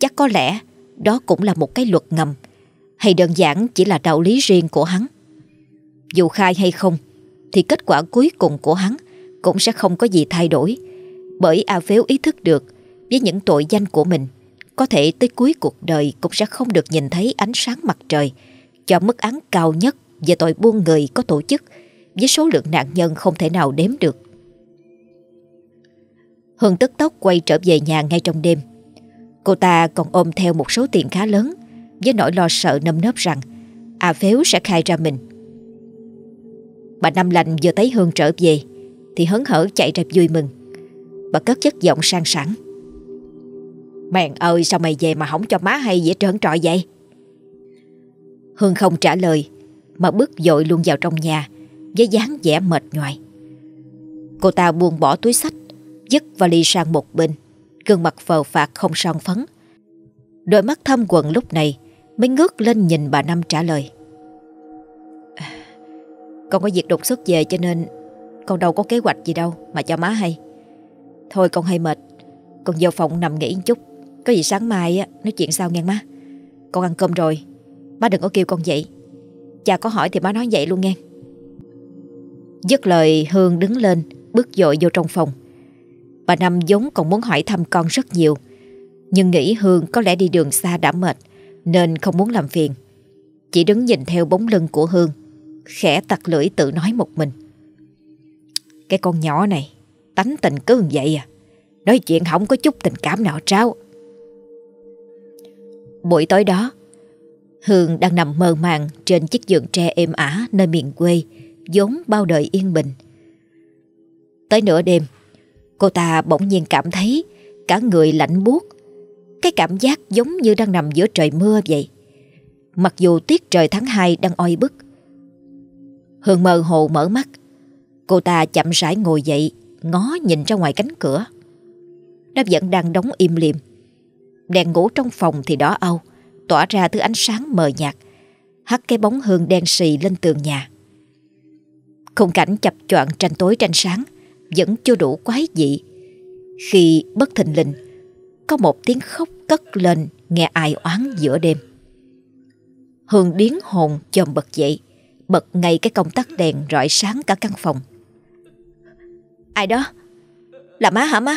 Chắc có lẽ đó cũng là một cái luật ngầm hay đơn giản chỉ là đạo lý riêng của hắn. Dù khai hay không, thì kết quả cuối cùng của hắn cũng sẽ không có gì thay đổi, bởi A Phếu ý thức được với những tội danh của mình, có thể tới cuối cuộc đời cũng sẽ không được nhìn thấy ánh sáng mặt trời cho mức án cao nhất về tội buôn người có tổ chức với số lượng nạn nhân không thể nào đếm được. Hương tức tốc quay trở về nhà ngay trong đêm. Cô ta còn ôm theo một số tiền khá lớn với nỗi lo sợ nâm nớp rằng, A Phếu sẽ khai ra mình. Bà Năm Lành vừa thấy Hương trở về, thì hớn hở chạy ra vui mừng. Bà cất chất giọng sang sẵn. Mèn ơi, sao mày về mà không cho má hay dễ trớn trọi vậy? Hương không trả lời, mà bước dội luôn vào trong nhà với dáng vẻ mệt nhoài. Cô ta buông bỏ túi sách, Dứt vali sang một bên, Gương mặt phờ phạt không son phấn Đôi mắt thâm quần lúc này Mới ngước lên nhìn bà Năm trả lời. Con có việc đột xuất về cho nên Con đâu có kế hoạch gì đâu Mà cho má hay. Thôi con hơi mệt, Con vào phòng nằm nghỉ một chút. Có gì sáng mai á, nói chuyện sau nghe má. Con ăn cơm rồi, Má đừng có kêu con dậy. Cha có hỏi thì má nói vậy luôn nghe. Dứt lời, Hương đứng lên, Bước dội vô trong phòng. Bà Năm giống còn muốn hỏi thăm con rất nhiều, Nhưng nghĩ Hương có lẽ đi đường xa đã mệt. Nên không muốn làm phiền. Chỉ đứng nhìn theo bóng lưng của Hương, Khẽ tặc lưỡi tự nói một mình. Cái con nhỏ này, Tánh tình cứ vậy à. Nói chuyện không có chút tình cảm nào trao Buổi tối đó, Hương đang nằm mơ màng Trên chiếc giường tre êm ả Nơi miền quê, vốn bao đời yên bình. Tới nửa đêm, Cô ta bỗng nhiên cảm thấy Cả người lạnh buốt cái cảm giác giống như đang nằm giữa trời mưa vậy. Mặc dù tiết trời tháng 2 đang oi bức, Hương mơ hồ mở mắt. Cô ta chậm rãi ngồi dậy, Ngó nhìn ra ngoài cánh cửa. Nó vẫn đang đóng im liềm Đèn ngủ trong phòng thì đỏ âu Tỏa ra thứ ánh sáng mờ nhạt, Hắt cái bóng hương đen xì lên tường nhà. Khung cảnh chập choạng tranh tối tranh sáng Vẫn chưa đủ quái dị. Khi bất thình lình có một tiếng khóc cất lên, Nghe ai oán giữa đêm. Hương điến hồn chồm bật dậy, Bật ngay cái công tắc đèn rọi sáng cả căn phòng. Ai đó? Là má hả má?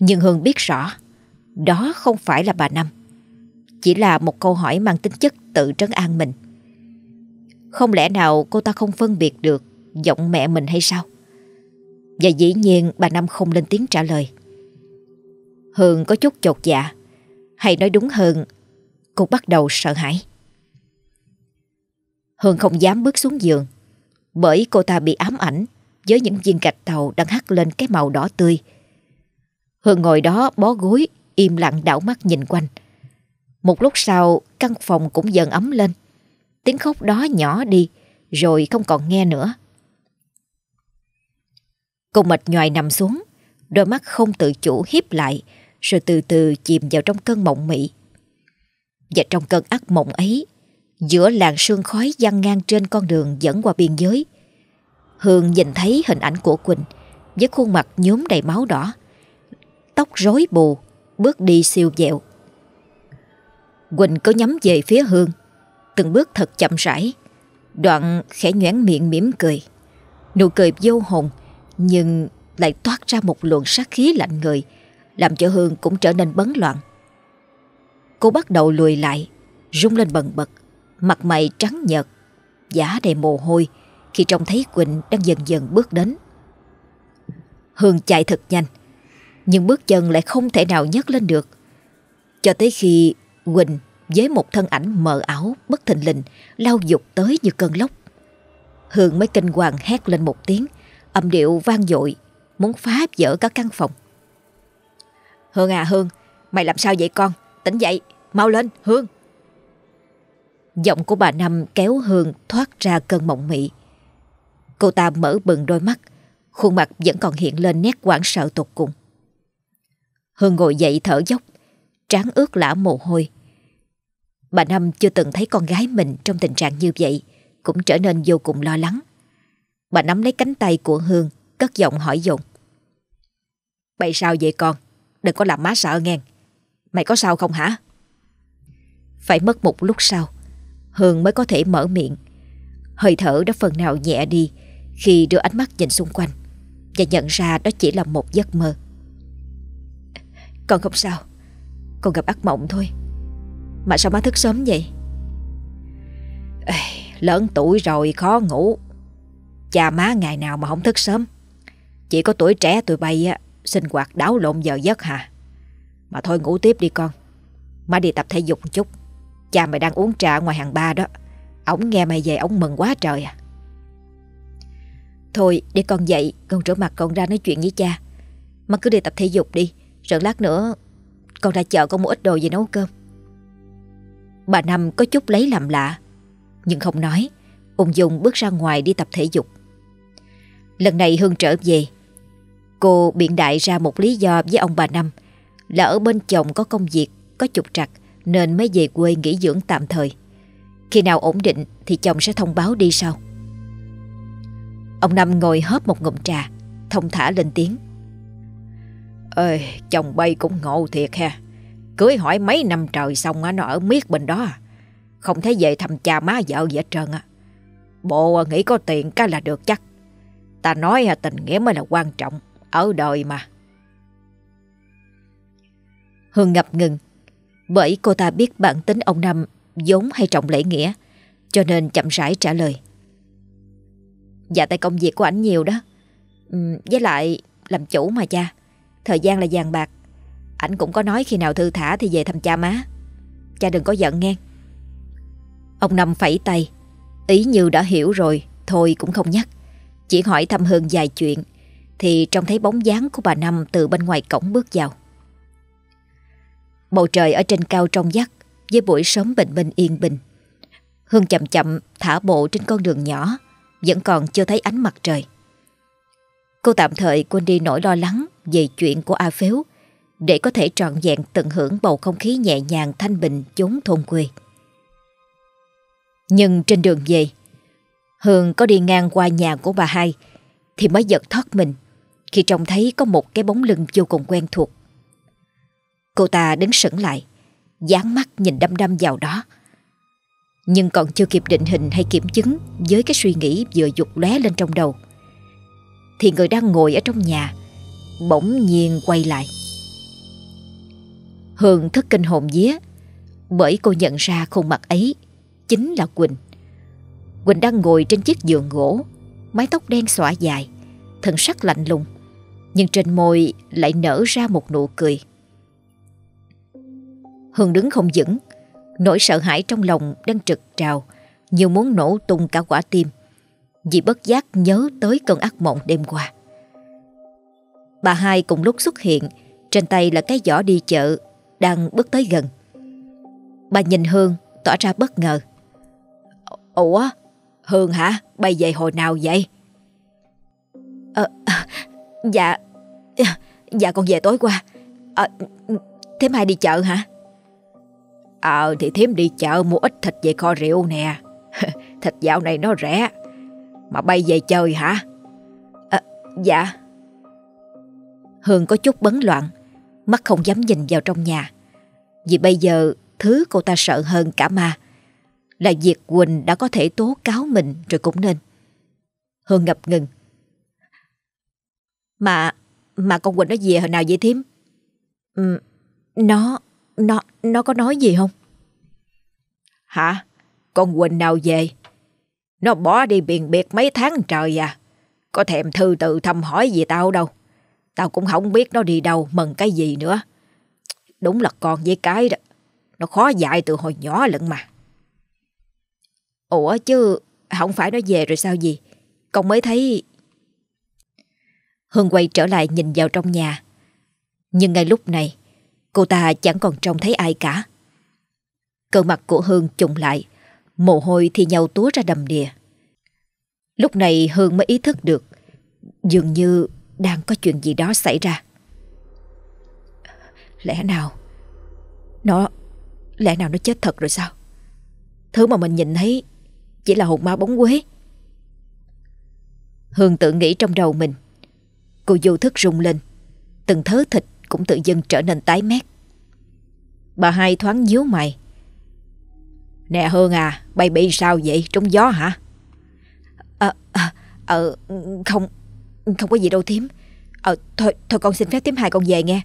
Nhưng Hương biết rõ, Đó không phải là bà Năm. Chỉ là một câu hỏi mang tính chất tự trấn an mình. Không lẽ nào cô ta không phân biệt được Giọng mẹ mình hay sao? Và dĩ nhiên bà Năm không lên tiếng trả lời. Hương có chút chột dạ. Hay nói đúng hơn, Cô bắt đầu sợ hãi. Hương không dám bước xuống giường, Bởi cô ta bị ám ảnh Với những viên gạch tàu đang hắt lên cái màu đỏ tươi. Hương ngồi đó bó gối, Im lặng đảo mắt nhìn quanh. Một lúc sau, Căn phòng cũng dần ấm lên. Tiếng khóc đó nhỏ đi, Rồi không còn nghe nữa. Cô mệt nhoài nằm xuống, Đôi mắt không tự chủ hiếp lại rồi từ từ chìm vào trong cơn mộng mị. Và trong cơn ác mộng ấy, Giữa làn sương khói văng ngang trên con đường dẫn qua biên giới, Hương nhìn thấy hình ảnh của Quỳnh Với khuôn mặt nhốm đầy máu đỏ, Tóc rối bù, Bước đi siêu dẹo. Quỳnh có nhắm về phía Hương, Từng bước thật chậm rãi, Đoạn khẽ nhoảng miệng mỉm cười. Nụ cười vô hồn, Nhưng lại toát ra một luồng sát khí lạnh người làm cho Hương cũng trở nên bấn loạn. Cô bắt đầu lùi lại, Rung lên bần bật, Mặt mày trắng nhợt Giả đầy mồ hôi Khi trông thấy Quỳnh đang dần dần bước đến. Hương chạy thật nhanh, Nhưng bước chân lại không thể nào nhấc lên được. Cho tới khi Quỳnh với một thân ảnh mờ ảo, Bất thình lình, Lao dục tới như cơn lốc. Hương mới kinh hoàng hét lên một tiếng, Âm điệu vang dội, Muốn phá vỡ cả căn phòng. Hương à Hương Mày làm sao vậy con Tỉnh dậy Mau lên Hương Giọng của bà Năm kéo Hương thoát ra cơn mộng mị. Cô ta mở bừng đôi mắt, khuôn mặt vẫn còn hiện lên nét quảng sợ tột cùng. Hương ngồi dậy thở dốc, trán ướt lã mồ hôi. Bà Năm chưa từng thấy con gái mình trong tình trạng như vậy, cũng trở nên vô cùng lo lắng. Bà nắm lấy cánh tay của Hương, cất giọng hỏi dồn. Bày sao vậy con? Đừng có làm má sợ nghe. Mày có sao không hả? Phải mất một lúc sau, Hương mới có thể mở miệng. Hơi thở đã phần nào nhẹ đi khi đưa ánh mắt nhìn xung quanh và nhận ra đó chỉ là một giấc mơ. Con không sao, con gặp ác mộng thôi. Mà sao má thức sớm vậy? Ê, lớn tuổi rồi khó ngủ. Cha má ngày nào mà không thức sớm. Chỉ có tuổi trẻ tụi bay á, sinh hoạt đảo lộn giờ giấc hà. Mà thôi ngủ tiếp đi con. Má đi tập thể dục một chút. Cha mày đang uống trà ngoài hàng ba đó Ổng nghe mày về ổng mừng quá trời à Thôi, để con dậy, Con rửa mặt, con ra nói chuyện với cha Mà cứ đi tập thể dục đi, Rồi lát nữa Con ra chợ con mua ít đồ về nấu cơm Bà Năm có chút lấy làm lạ, Nhưng không nói, Ung dung bước ra ngoài đi tập thể dục Lần này Hương trở về Cô biện đại ra một lý do với ông bà Năm. Là ở bên chồng có công việc, Có trục trặc, Nên mới về quê nghỉ dưỡng tạm thời. Khi nào ổn định Thì chồng sẽ thông báo đi sau. Ông Năm ngồi hớp một ngụm trà, Thông thả lên tiếng. Ơi chồng bay cũng ngộ thiệt ha. Cưới hỏi mấy năm trời xong á, Nó ở miết bên đó à. Không thấy về thăm cha má vợ gì hết trơn á. Bộ nghĩ có tiền cái là được chắc. Ta nói tình nghĩa mới là quan trọng. Ở đời mà. Hương ngập ngừng Bởi cô ta biết bản tính ông Năm vốn hay trọng lễ nghĩa Cho nên chậm rãi trả lời. Dạ tại công việc của ảnh nhiều đó. Ừ, Với lại làm chủ mà cha Thời gian là vàng bạc. Ảnh cũng có nói khi nào thư thả thì về thăm cha má. Cha đừng có giận nghe. Ông Năm phẩy tay Ý như đã hiểu rồi Thôi cũng không nhắc. Chỉ hỏi thăm Hương vài chuyện thì trông thấy bóng dáng của bà Năm Từ bên ngoài cổng bước vào. Bầu trời ở trên cao trong vắt Với buổi sớm bình minh yên bình. Hương chậm chậm thả bộ trên con đường nhỏ Vẫn còn chưa thấy ánh mặt trời. Cô tạm thời quên đi nỗi lo lắng Về chuyện của A Phếu Để có thể trọn vẹn tận hưởng bầu không khí nhẹ nhàng thanh bình chốn thôn quê. Nhưng trên đường về, Hương có đi ngang qua nhà của bà hai thì mới giật thoát mình khi trông thấy có một cái bóng lưng vô cùng quen thuộc. Cô ta đứng sững lại, dán mắt nhìn đăm đăm vào đó. Nhưng còn chưa kịp định hình hay kiểm chứng với cái suy nghĩ vừa dục lóe lên trong đầu. Thì người đang ngồi ở trong nhà bỗng nhiên quay lại. Hương thất kinh hồn vía bởi cô nhận ra khuôn mặt ấy chính là Quỳnh. Quỳnh đang ngồi trên chiếc giường gỗ, mái tóc đen xõa dài, thần sắc lạnh lùng, nhưng trên môi lại nở ra một nụ cười. Hương đứng không vững, nỗi sợ hãi trong lòng đang trực trào, như muốn nổ tung cả quả tim, vì bất giác nhớ tới cơn ác mộng đêm qua. Bà hai cùng lúc xuất hiện, trên tay là cái giỏ đi chợ, đang bước tới gần. Bà nhìn Hương tỏ ra bất ngờ. Ủa Hương hả Bay về hồi nào vậy à, Dạ (laughs) Dạ con về tối qua. À, Thím hai đi chợ hả? Ờ thì thím đi chợ mua ít thịt về kho rượu nè. (laughs) Thịt dạo này nó rẻ Mà bay về chơi hả? À, Dạ. Hương có chút bấn loạn Mắt không dám nhìn vào trong nhà. Vì bây giờ Thứ cô ta sợ hơn cả ma là việc Quỳnh đã có thể tố cáo mình rồi cũng nên. Hương ngập ngừng. Mà, mà con Quỳnh nó về hồi nào vậy thím? Ừ, nó, nó, nó có nói gì không? Hả? Con Quỳnh nào về? Nó bỏ đi biền biệt mấy tháng trời à. Có thèm thư từ thăm hỏi gì tao đâu. Tao cũng không biết nó đi đâu mừng cái gì nữa. Đúng là con với cái đó. Nó khó dạy từ hồi nhỏ lận mà. Ủa chứ không phải nó về rồi sao gì Con mới thấy Hương quay trở lại nhìn vào trong nhà. Nhưng ngay lúc này, Cô ta chẳng còn trông thấy ai cả. Cơn mặt của Hương trùng lại, Mồ hôi thì nhau túa ra đầm đìa. Lúc này Hương mới ý thức được, Dường như đang có chuyện gì đó xảy ra. Lẽ nào, Nó, Lẽ nào nó chết thật rồi sao? Thứ mà mình nhìn thấy chỉ là hồn ma bóng quế. Hương tự nghĩ trong đầu mình. Cô vô thức rung lên. Từng thớ thịt cũng tự dưng trở nên tái mét. Bà hai thoáng nhíu mày. Nè Hương à Bay bị sao vậy? Trúng gió hả? Ờ à, à, Không Không có gì đâu thím. Ờ thôi thôi con xin phép thím hai con về nghe.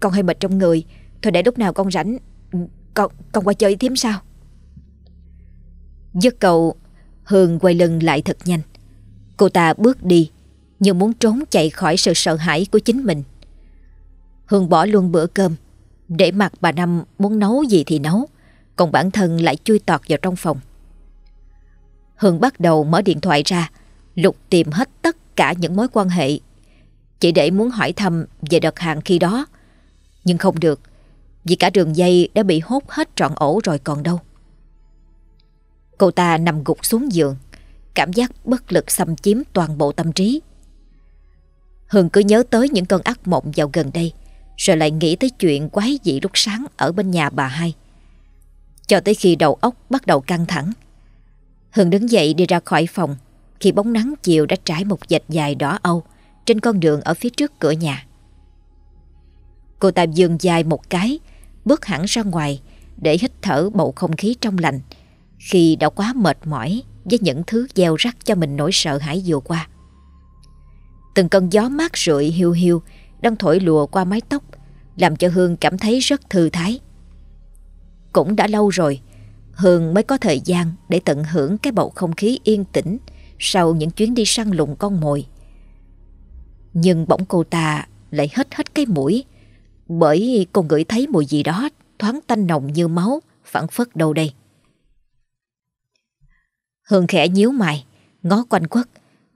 Con hơi mệt trong người. Thôi để lúc nào con rảnh Con con qua chơi với thím sao Dứt cầu Hương quay lưng lại thật nhanh. Cô ta bước đi như muốn trốn chạy khỏi sự sợ hãi của chính mình. Hương bỏ luôn bữa cơm, Để mặc bà Năm muốn nấu gì thì nấu, Còn bản thân lại chui tọt vào trong phòng. Hương bắt đầu mở điện thoại ra, Lục tìm hết tất cả những mối quan hệ. Chỉ để muốn hỏi thăm về đợt hàng khi đó, Nhưng không được, Vì cả đường dây đã bị hốt hết trọn ổ rồi còn đâu. Cô ta nằm gục xuống giường, Cảm giác bất lực xâm chiếm toàn bộ tâm trí. Hương cứ nhớ tới những cơn ác mộng vào gần đây, Rồi lại nghĩ tới chuyện quái dị lúc sáng Ở bên nhà bà hai. Cho tới khi đầu óc bắt đầu căng thẳng Hương đứng dậy đi ra khỏi phòng Khi bóng nắng chiều đã trải một vệt dài đỏ âu Trên con đường ở phía trước cửa nhà. Cô ta dường dài một cái, Bước hẳn ra ngoài Để hít thở bầu không khí trong lành Khi đã quá mệt mỏi Với những thứ gieo rắc cho mình nỗi sợ hãi vừa qua. Từng cơn gió mát rượi hiu hiu, Đang thổi lùa qua mái tóc, Làm cho Hương cảm thấy rất thư thái. Cũng đã lâu rồi, Hương mới có thời gian Để tận hưởng cái bầu không khí yên tĩnh Sau những chuyến đi săn lùng con mồi. Nhưng bỗng cô ta lại hết hết cái mũi, Bởi cô ngửi thấy mùi gì đó Thoáng tanh nồng như máu Phản phất đâu đây. Hương khẽ nhíu mày, Ngó quanh quất,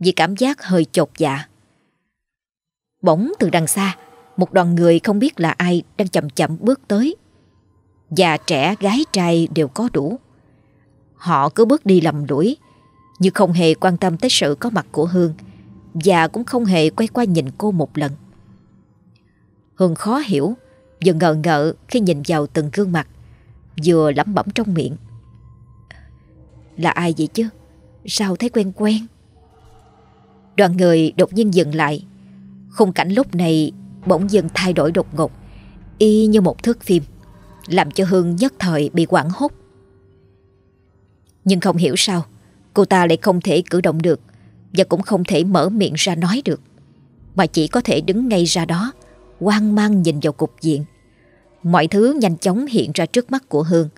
Vì cảm giác hơi chột dạ. Bỗng từ đằng xa, Một đoàn người không biết là ai Đang chậm chậm bước tới. Già trẻ gái trai đều có đủ. Họ cứ bước đi lầm đuổi, Nhưng không hề quan tâm tới sự có mặt của Hương, Và cũng không hề quay qua nhìn cô một lần. Hương khó hiểu Vừa ngờ ngợ khi nhìn vào từng gương mặt, Vừa lẩm bẩm trong miệng. Là ai vậy chứ? Sao thấy quen quen? Đoàn người đột nhiên dừng lại Khung cảnh lúc này bỗng dưng thay đổi đột ngột, Y như một thước phim, Làm cho Hương nhất thời bị quảng hốt. Nhưng không hiểu sao, Cô ta lại không thể cử động được Và cũng không thể mở miệng ra nói được, Mà chỉ có thể đứng ngay ra đó, hoang mang nhìn vào cục diện. Mọi thứ nhanh chóng hiện ra trước mắt của Hương.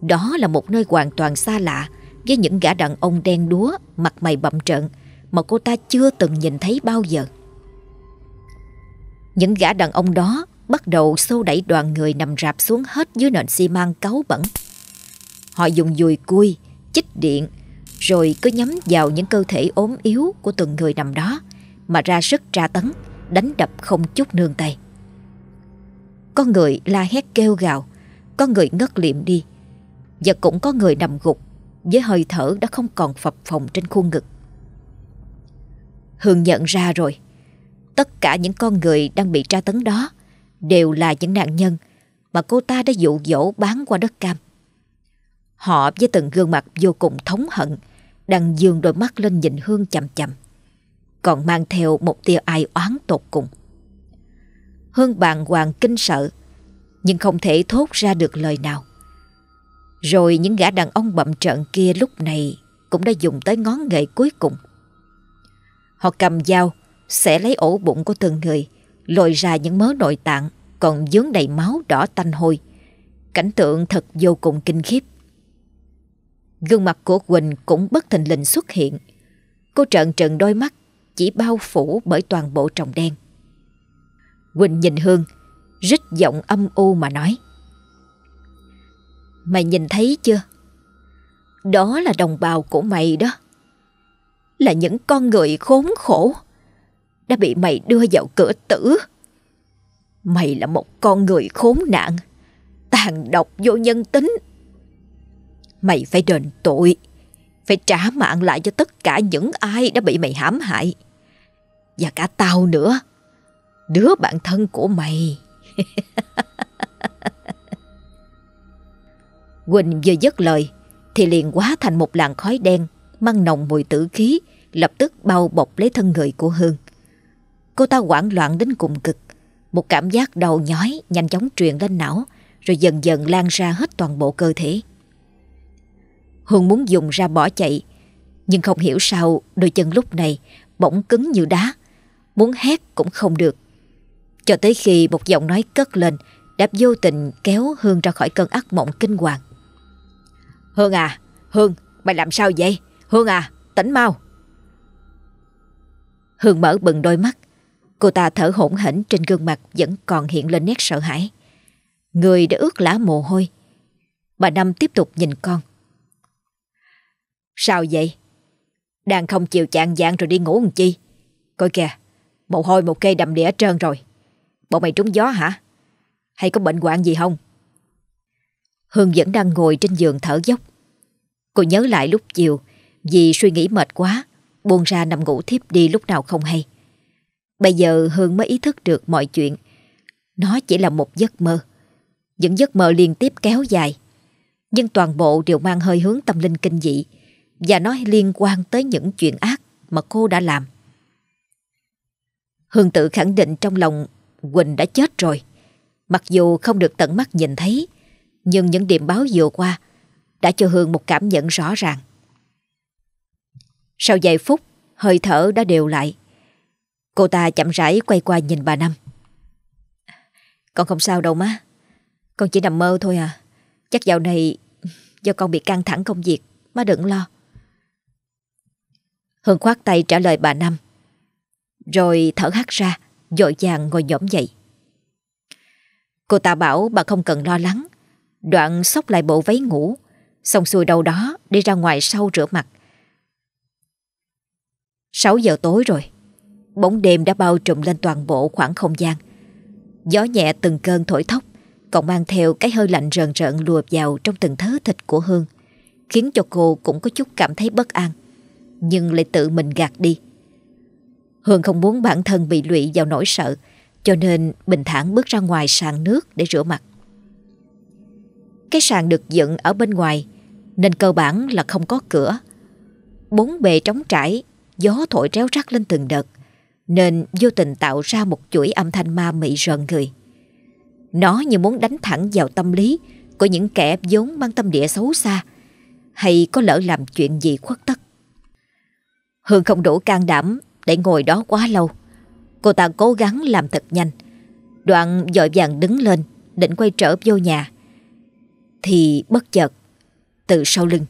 Đó là một nơi hoàn toàn xa lạ Với những gã đàn ông đen đúa, Mặt mày bậm trợn Mà cô ta chưa từng nhìn thấy bao giờ những gã đàn ông đó bắt đầu xô đẩy đoàn người nằm rạp xuống hết dưới nền xi măng cáu bẩn. Họ dùng dùi cui, chích điện, rồi cứ nhắm vào những cơ thể ốm yếu của từng người nằm đó mà ra sức tra tấn, đánh đập không chút nương tay. Có người la hét kêu gào, có người ngất liệm đi, và cũng có người nằm gục với hơi thở đã không còn phập phồng trên khuôn ngực. Hương nhận ra rồi, Tất cả những con người đang bị tra tấn đó đều là những nạn nhân mà cô ta đã dụ dỗ bán qua đất cam. Họ với từng gương mặt vô cùng thống hận đang dường đôi mắt lên nhìn Hương chầm chầm còn mang theo một tia ai oán tột cùng. Hương bàng hoàng kinh sợ, nhưng không thể thốt ra được lời nào. Rồi những gã đàn ông bậm trợn kia lúc này cũng đã dùng tới ngón nghề cuối cùng. Họ cầm dao sẽ lấy ổ bụng của từng người, lôi ra những mớ nội tạng còn dướng đầy máu đỏ tanh hôi. Cảnh tượng thật vô cùng kinh khiếp. Gương mặt của Quỳnh cũng bất thình lình xuất hiện. Cô trợn trừng đôi mắt, chỉ bao phủ bởi toàn bộ tròng đen. Quỳnh nhìn Hương, rít giọng âm u mà nói. Mày nhìn thấy chưa? Đó là đồng bào của mày đó. Là những con người khốn khổ đã bị mày đưa vào cửa tử. Mày là một con người khốn nạn, tàn độc vô nhân tính. Mày phải đền tội, phải trả mạng lại cho tất cả những ai đã bị mày hãm hại. Và cả tao nữa, đứa bạn thân của mày. (laughs) Quỳnh vừa dứt lời thì liền hóa thành một làn khói đen mang nồng mùi tử khí lập tức bao bọc lấy thân người của Hương. Cô ta hoảng loạn đến cùng cực. Một cảm giác đầu nhói nhanh chóng truyền lên não rồi dần dần lan ra hết toàn bộ cơ thể. Hương muốn dùng ra bỏ chạy nhưng không hiểu sao đôi chân lúc này bỗng cứng như đá muốn hét cũng không được. Cho tới khi một giọng nói cất lên đã vô tình kéo Hương ra khỏi cơn ác mộng kinh hoàng. Hương à, Hương, mày làm sao vậy? Hương à, tỉnh mau. Hương mở bừng đôi mắt Cô ta thở hổn hển trên gương mặt vẫn còn hiện lên nét sợ hãi. Người đã ướt lá mồ hôi. Bà Năm tiếp tục nhìn con. Sao vậy? Đang không chịu chạng dạng rồi đi ngủ làm chi? Coi kìa, mồ hôi một cây đầm đìa trơn rồi. Bộ mày trúng gió hả? Hay có bệnh hoạn gì không? Hương vẫn đang ngồi trên giường thở dốc. Cô nhớ lại lúc chiều, vì suy nghĩ mệt quá, buông ra nằm ngủ thiếp đi lúc nào không hay. Bây giờ Hương mới ý thức được mọi chuyện. Nó chỉ là một giấc mơ. Những giấc mơ liên tiếp kéo dài. Nhưng toàn bộ đều mang hơi hướng tâm linh kinh dị và nó liên quan tới những chuyện ác mà cô đã làm. Hương tự khẳng định trong lòng Quỳnh đã chết rồi. Mặc dù không được tận mắt nhìn thấy, nhưng những điểm báo vừa qua đã cho Hương một cảm nhận rõ ràng. Sau vài phút, hơi thở đã đều lại. Cô ta chậm rãi quay qua nhìn bà Năm. Con không sao đâu má. Con chỉ nằm mơ thôi à. Chắc dạo này do con bị căng thẳng công việc, má đừng lo. Hương khoát tay trả lời bà Năm. Rồi thở hắt ra, dội vàng ngồi nhổm dậy. Cô ta bảo bà không cần lo lắng. Đoạn xốc lại bộ váy ngủ, xong xuôi đâu đó đi ra ngoài sau rửa mặt. 6 giờ tối rồi. Bóng đêm đã bao trùm lên toàn bộ khoảng không gian. Gió nhẹ từng cơn thổi thốc, còn mang theo cái hơi lạnh rờn rợn lùa vào trong từng thớ thịt của Hương, khiến cho cô cũng có chút cảm thấy bất an, nhưng lại tự mình gạt đi. Hương không muốn bản thân bị lụy vào nỗi sợ, cho nên bình thản bước ra ngoài sàn nước để rửa mặt. Cái sàn được dựng ở bên ngoài, nên cơ bản là không có cửa. Bốn bề trống trải, gió thổi réo rắt lên từng đợt, nên vô tình tạo ra một chuỗi âm thanh ma mị rợn người. Nó như muốn đánh thẳng vào tâm lý của những kẻ vốn mang tâm địa xấu xa hay có lỡ làm chuyện gì khuất tất. Hương không đủ can đảm để ngồi đó quá lâu. Cô ta cố gắng làm thật nhanh. Đoạn dội vàng đứng lên định quay trở vô nhà. Thì bất chợt, từ sau lưng,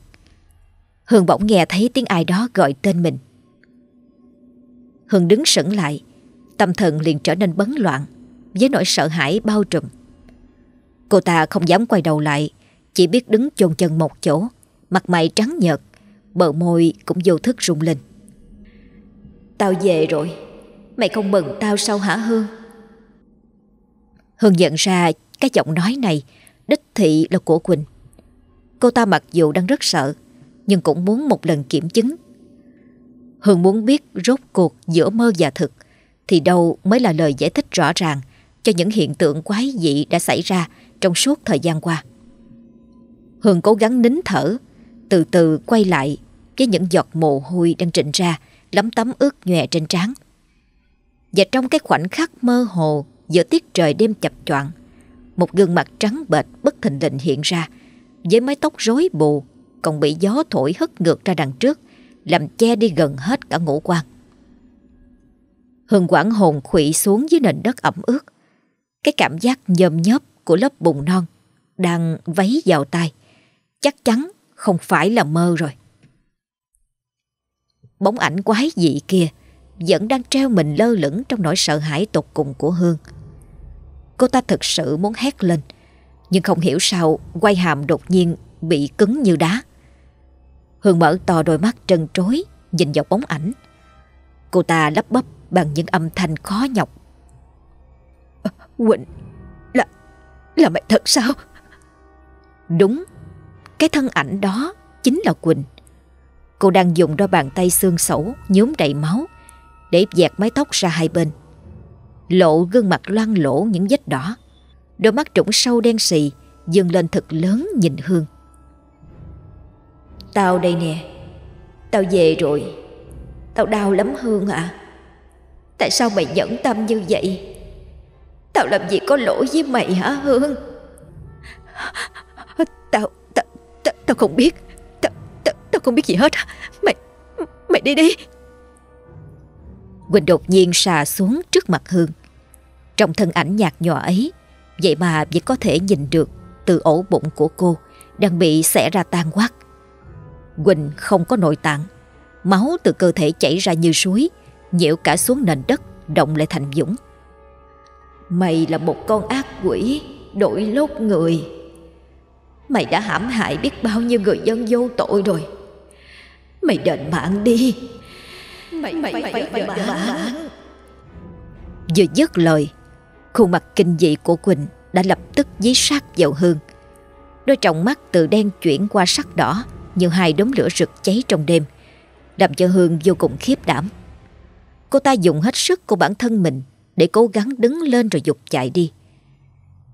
Hương bỗng nghe thấy tiếng ai đó gọi tên mình. Hưng đứng sững lại, tâm thần liền trở nên bấn loạn với nỗi sợ hãi bao trùm. Cô ta không dám quay đầu lại, chỉ biết đứng chôn chân một chỗ, mặt mày trắng nhợt, bờ môi cũng vô thức rung lên. Tao về rồi, mày không mừng tao sao hả Hương? Hương nhận ra cái giọng nói này đích thị là của Quỳnh. Cô ta mặc dù đang rất sợ, nhưng cũng muốn một lần kiểm chứng. Hương muốn biết rốt cuộc giữa mơ và thực thì đâu mới là lời giải thích rõ ràng cho những hiện tượng quái dị đã xảy ra trong suốt thời gian qua. Hương cố gắng nín thở, từ từ quay lại với những giọt mồ hôi đang trịnh ra, lấm tấm ướt nhòe trên trán. Và trong cái khoảnh khắc mơ hồ giữa tiết trời đêm chập choạng, một gương mặt trắng bệch bất thình lình hiện ra, với mái tóc rối bù, còn bị gió thổi hất ngược ra đằng trước, làm che đi gần hết cả ngũ quan. Hương quảng hồn khủy xuống dưới nền đất ẩm ướt. Cái cảm giác nhơm nhớp của lớp bùn non đang vấy vào tay. Chắc chắn không phải là mơ rồi. Bóng ảnh quái dị kia vẫn đang treo mình lơ lửng trong nỗi sợ hãi tột cùng của Hương. Cô ta thực sự muốn hét lên, nhưng không hiểu sao quay hàm đột nhiên bị cứng như đá. Hương mở to đôi mắt trân trối nhìn vào bóng ảnh. Cô ta lắp bắp bằng những âm thanh khó nhọc. Quỳnh, là, là mày thật sao? Đúng, cái thân ảnh đó chính là Quỳnh. Cô đang dùng đôi bàn tay xương sẩu Nhốm đầy máu để dẹt mái tóc ra hai bên. Lộ gương mặt loang lỗ những vết đỏ. Đôi mắt trũng sâu đen xì dâng lên thật lớn nhìn Hương. Tao đây nè, tao về rồi. Tao đau lắm Hương à. Tại sao mày nhẫn tâm như vậy? Tao làm gì có lỗi với mày hả Hương? Tao, tao, tao, tao không biết. Tao không biết gì hết Mày Mày đi đi Quỳnh đột nhiên xà xuống trước mặt Hương Trong thân ảnh nhạt nhòa ấy Vậy mà vẫn có thể nhìn được Từ ổ bụng của cô Đang bị xẻ ra tan quát Quỳnh không có nội tạng. Máu từ cơ thể chảy ra như suối Nhiễu cả xuống nền đất Động lại thành dũng. Mày là một con ác quỷ Đổi lốt người. Mày đã hãm hại biết bao nhiêu người dân vô tội rồi. Mày đền mạng đi. Mày, mày, mày phải đền mạng. mạng Vừa dứt lời Khuôn mặt kinh dị của Quỳnh Đã lập tức dí sát vào Hương. Đôi trọng mắt từ đen chuyển qua sắc đỏ như hai đống lửa rực cháy trong đêm Làm cho Hương vô cùng khiếp đảm Cô ta dùng hết sức của bản thân mình để cố gắng đứng lên rồi dục chạy đi.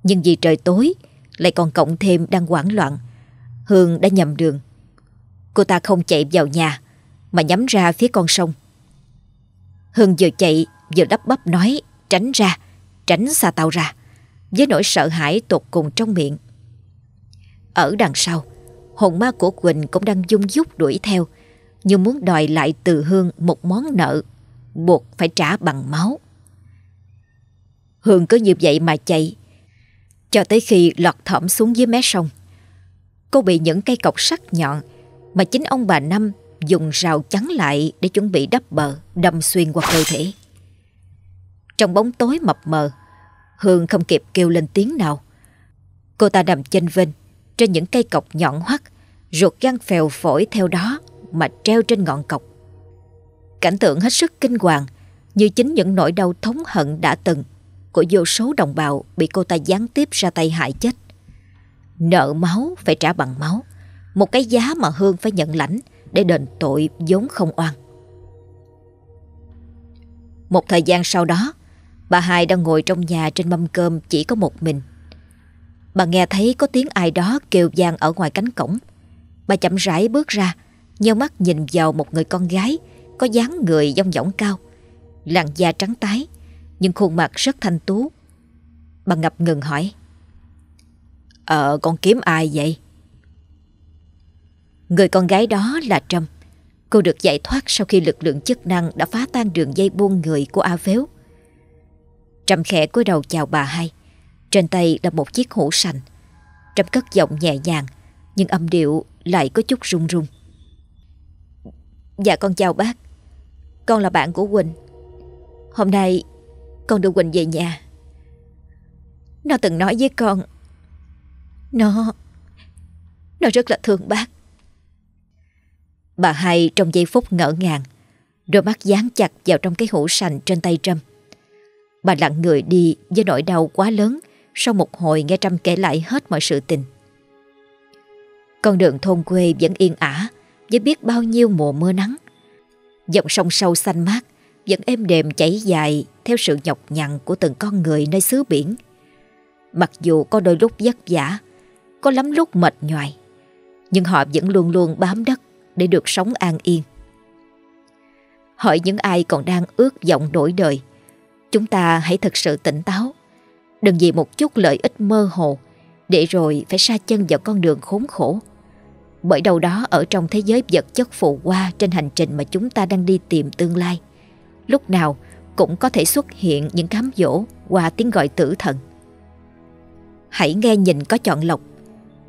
Nhưng vì trời tối, lại còn cộng thêm đang hoảng loạn, Hương đã nhầm đường. Cô ta không chạy vào nhà, mà nhắm ra phía con sông. Hương vừa chạy vừa đắp bắp nói tránh ra, tránh xa tao ra, với nỗi sợ hãi tột cùng trong miệng. Ở đằng sau, hồn ma của Quỳnh cũng đang dung dút đuổi theo, như muốn đòi lại từ Hương một món nợ, buộc phải trả bằng máu. Hương cứ như vậy mà chạy, cho tới khi lọt thỏm xuống dưới mé sông. Cô bị những cây cọc sắt nhọn mà chính ông bà Năm dùng rào chắn lại để chuẩn bị đắp bờ, đâm xuyên qua cơ thể. Trong bóng tối mập mờ, Hương không kịp kêu lên tiếng nào. Cô ta nằm chênh vênh trên những cây cọc nhọn hoắt, ruột gan phèo phổi theo đó mà treo trên ngọn cọc. Cảnh tượng hết sức kinh hoàng, như chính những nỗi đau thống hận đã từng của vô số đồng bào bị cô ta gián tiếp ra tay hại chết. Nợ máu phải trả bằng máu, một cái giá mà Hương phải nhận lãnh để đền tội vốn không oan. Một thời gian sau đó, bà hai đang ngồi trong nhà trên mâm cơm chỉ có một mình. Bà nghe thấy có tiếng ai đó kêu vang ở ngoài cánh cổng. Bà chậm rãi bước ra, nheo mắt nhìn vào một người con gái có dáng người dông dỏng cao, làn da trắng tái, nhưng khuôn mặt rất thanh tú. Bà ngập ngừng hỏi. Ờ, con kiếm ai vậy? Người con gái đó là Trâm. Cô được giải thoát sau khi lực lượng chức năng đã phá tan đường dây buôn người của A Phếu. Trâm khẽ cúi đầu chào bà hai. Trên tay là một chiếc hũ sành. Trâm cất giọng nhẹ nhàng, nhưng âm điệu lại có chút run run. Dạ con chào bác. Con là bạn của Quỳnh. Hôm nay con đưa Quỳnh về nhà. Nó từng nói với con Nó Nó rất là thương bác Bà hai trong giây phút ngỡ ngàng Đôi mắt dán chặt vào trong cái hũ sành trên tay Trâm Bà lặng người đi với nỗi đau quá lớn sau một hồi nghe Trâm kể lại hết mọi sự tình Con đường thôn quê vẫn yên ả Với biết bao nhiêu mùa mưa nắng Dòng sông sâu xanh mát Vẫn êm đềm chảy dài Theo sự nhọc nhằn của từng con người nơi xứ biển Mặc dù có đôi lúc vất vả Có lắm lúc mệt nhoài Nhưng họ vẫn luôn luôn bám đất để được sống an yên. Hỏi những ai còn đang ước vọng đổi đời, chúng ta hãy thật sự tỉnh táo. Đừng vì một chút lợi ích mơ hồ để rồi phải sa chân vào con đường khốn khổ. Bởi đâu đó ở trong thế giới vật chất phù hoa trên hành trình mà chúng ta đang đi tìm tương lai, lúc nào cũng có thể xuất hiện những cám dỗ qua tiếng gọi tử thần. Hãy nghe nhìn có chọn lọc.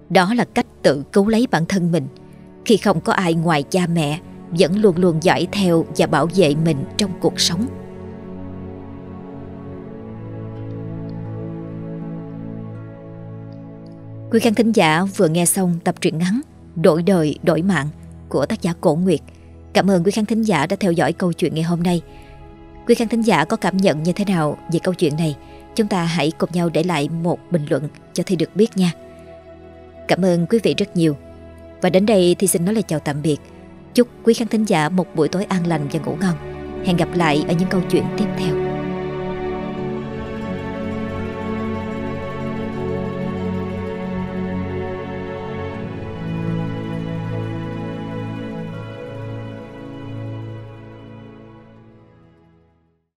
Đó là cách tự cứu lấy bản thân mình khi không có ai ngoài cha mẹ vẫn luôn luôn dõi theo và bảo vệ mình trong cuộc sống. Quý khán thính giả vừa nghe xong tập truyện ngắn Đổi đời, đổi mạng của tác giả Cổ Nguyệt. Cảm ơn quý khán thính giả đã theo dõi câu chuyện ngày hôm nay. Quý khán thính giả có cảm nhận như thế nào về câu chuyện này? Chúng ta hãy cùng nhau để lại một bình luận cho Thi được biết nha. Cảm ơn quý vị rất nhiều. Và đến đây thì xin nói lời chào tạm biệt. Chúc quý khán thính giả một buổi tối an lành và ngủ ngon. Hẹn gặp lại ở những câu chuyện tiếp theo.